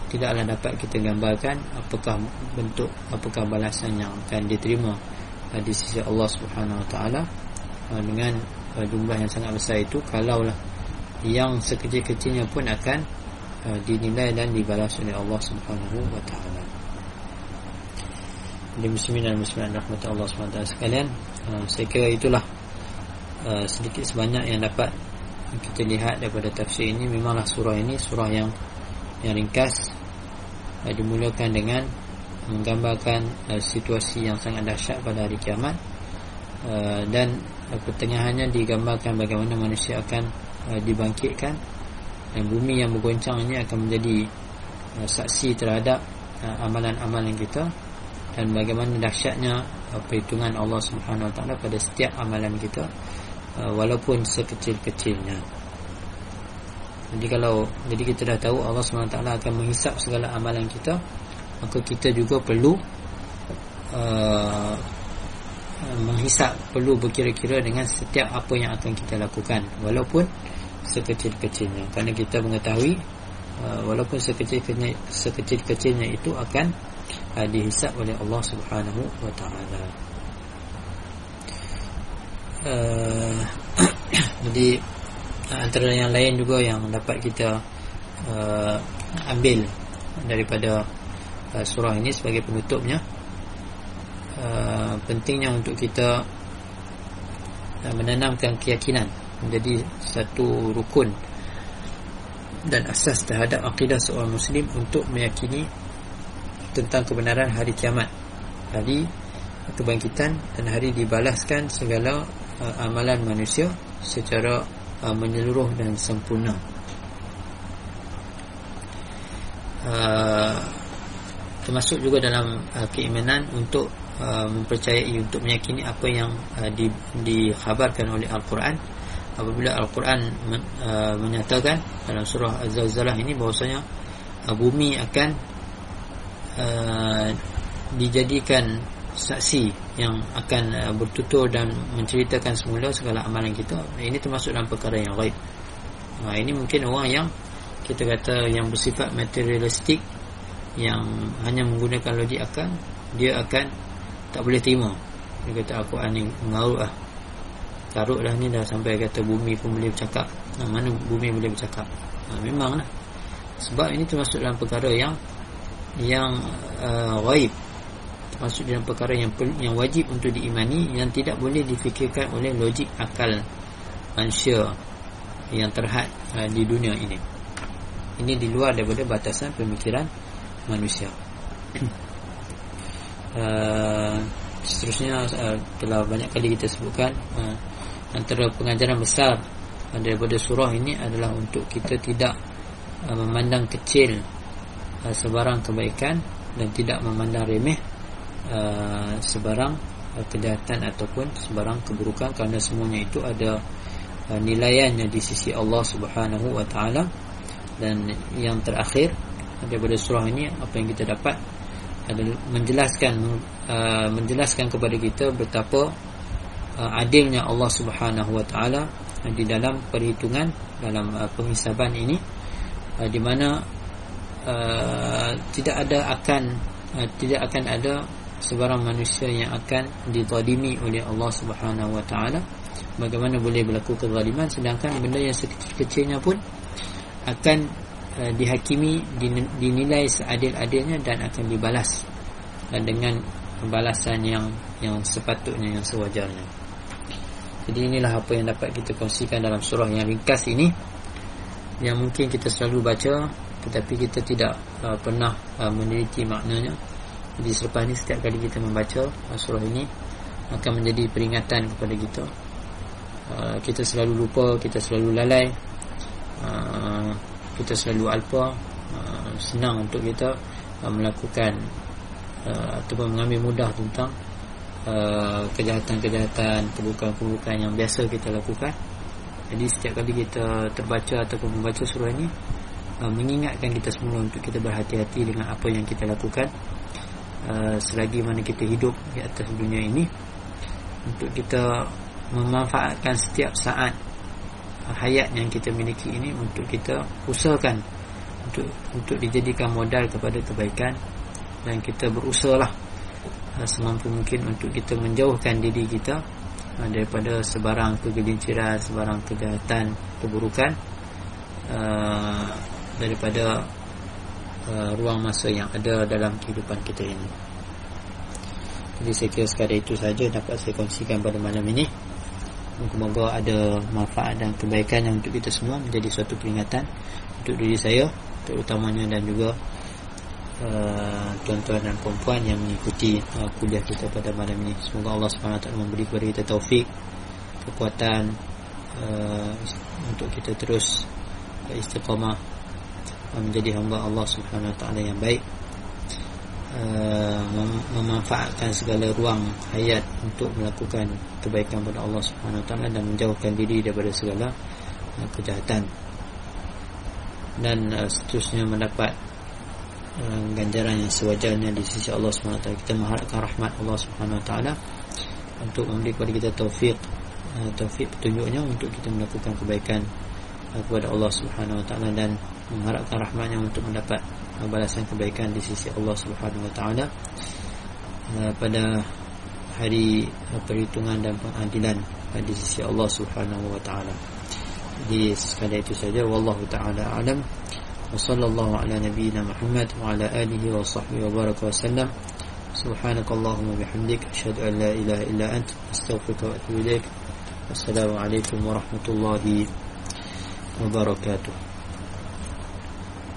Speaker 1: tidaklah dapat kita gambarkan apakah bentuk apakah balasan yang akan diterima uh, di sisi Allah Subhanahu Wa Taala uh, dengan jumlah yang sangat besar itu kalaulah yang sekecil-kecilnya pun akan dinilai dan dibalas oleh Allah Subhanahu Wa Taala. Jadi muslimin dan muslimat rahmat Allah SWT sekalian uh, Saya kira itulah uh, Sedikit sebanyak yang dapat Kita lihat daripada tafsir ini. Memanglah surah ini surah yang Yang ringkas uh, Dimulakan dengan Menggambarkan uh, situasi yang sangat dahsyat Pada hari kiamat. Uh, Dan uh, pertengahannya digambarkan Bagaimana manusia akan uh, dibangkitkan Dan bumi yang bergoncang ini Akan menjadi uh, saksi terhadap uh, Amalan-amalan kita dan bagaimana dahsyatnya uh, perhitungan Allah Subhanahu Wa Taala pada setiap amalan kita uh, walaupun sekecil-kecilnya. Jadi kalau jadi kita dah tahu Allah Subhanahu Wa Taala akan menghisap segala amalan kita, maka kita juga perlu uh, menghisap, perlu berkira-kira dengan setiap apa yang akan kita lakukan walaupun sekecil-kecilnya. Kerana kita mengetahui uh, walaupun sekecil-kecilnya sekecil-kecilnya itu akan dihisap oleh Allah Subhanahu wa taala. Uh, jadi antara yang lain juga yang dapat kita uh, ambil daripada uh, surah ini sebagai penutupnya uh, pentingnya untuk kita uh, menanamkan keyakinan menjadi satu rukun dan asas terhadap akidah seorang muslim untuk meyakini tentang kebenaran hari kiamat. Hari kebangkitan dan hari dibalaskan segala uh, amalan manusia secara uh, menyeluruh dan sempurna. Uh, termasuk juga dalam uh, keimanan untuk uh, mempercayai untuk meyakini apa yang uh, di, dikhabarkan oleh Al-Quran. Apabila Al-Quran men, uh, menyatakan dalam surah Az-Zalzalah ini bahwasanya uh, bumi akan Uh, dijadikan saksi yang akan uh, bertutur dan menceritakan semula segala amalan kita ini termasuk dalam perkara yang gaib. Uh, ini mungkin orang yang kita kata yang bersifat materialistik yang hanya menggunakan logik akal dia akan tak boleh terima. Dia kata aku ni mengarut lah. Karut lah ni dah sampai kata bumi pun boleh bercakap. Nah, mana bumi boleh bercakap? Nah, memang lah. Sebab ini termasuk dalam perkara yang yang uh, gaib termasuk dalam perkara yang yang wajib untuk diimani yang tidak boleh difikirkan oleh logik akal manusia yang terhad uh, di dunia ini. Ini di luar daripada batasan pemikiran manusia. Uh, seterusnya uh, telah banyak kali kita sebutkan uh, antara pengajaran besar daripada surah ini adalah untuk kita tidak uh, memandang kecil uh, sebarang kebaikan dan tidak memandang remeh uh, sebarang uh, kejahatan ataupun sebarang keburukan. Kerana semuanya itu ada uh, nilaiannya di sisi Allah Subhanahu wa taala. Dan yang terakhir daripada surah ini apa yang kita dapat adalah menjelaskan uh, menjelaskan kepada kita betapa uh, adilnya Allah Subhanahu wa taala di dalam perhitungan dalam uh, penghisaban ini. Uh, di mana Uh, tidak ada akan uh, tidak akan ada sebarang manusia yang akan dizalimi oleh Allah Subhanahu wa taala. Bagaimana boleh berlaku kezaliman sedangkan benda yang sekecil-kecilnya pun akan uh, dihakimi dinilai seadil-adilnya dan akan dibalas uh, dengan balasan yang yang sepatutnya yang sewajarnya. Jadi inilah apa yang dapat kita kongsikan dalam surah yang ringkas ini yang mungkin kita selalu baca tetapi kita tidak uh, pernah uh, meneliti maknanya. Jadi selepas ini setiap kali kita membaca uh, surah ini akan menjadi peringatan kepada kita. Uh, kita selalu lupa kita selalu lalai uh, kita selalu alpa uh, senang untuk kita uh, melakukan uh, ataupun mengambil mudah tentang uh, kejahatan-kejahatan keburukan-keburukan yang biasa kita lakukan. Jadi setiap kali kita terbaca ataupun membaca surah ini uh, mengingatkan kita semua untuk kita berhati-hati dengan apa yang kita lakukan uh, selagi mana kita hidup di atas dunia ini untuk kita memanfaatkan setiap saat hayat yang kita miliki ini untuk kita usahakan untuk untuk dijadikan modal kepada kebaikan dan kita berusahalah semampu mungkin untuk kita menjauhkan diri kita daripada sebarang kegelinciran, sebarang kejahatan, keburukan uh, daripada uh, ruang masa yang ada dalam kehidupan kita ini. Jadi saya kira sekadar itu saja dapat saya kongsikan pada malam ini. Semoga ada manfaat dan kebaikan yang untuk kita semua menjadi suatu peringatan untuk diri saya terutamanya dan juga uh, tuan-tuan dan puan-puan yang mengikuti uh, kuliah kita pada malam ini. Semoga Allah SWT memberi kepada kita taufik, kekuatan uh, untuk kita terus istiqamah menjadi hamba Allah Subhanahu Wa Taala yang baik. Mem- memanfaatkan segala ruang hayat untuk melakukan kebaikan kepada Allah Subhanahu Wa Taala dan menjauhkan diri daripada segala uh, kejahatan. Dan uh, seterusnya mendapat ganjaran yang sewajarnya di sisi Allah Subhanahu Wa Taala. Kita mengharapkan rahmat Allah Subhanahu Wa Taala untuk memberi kepada kita taufik taufik petunjuknya untuk kita melakukan kebaikan kepada Allah Subhanahu Wa Taala. Dan mengharapkan rahmatnya untuk mendapat balasan kebaikan di sisi Allah Subhanahu Wa Taala pada hari perhitungan dan pengadilan di sisi Allah Subhanahu Wa Taala. Di sekadar itu saja wallahu taala alam. Wa sallallahu ala nabiyyina Muhammad wa ala alihi wa sahbihi wa baraka wa sallam. Subhanakallahumma bihamdik asyhadu an la ilaha illa ant astaghfiruka wa atubu ilaik. Alaikum warahmatullahi wabarakatuh.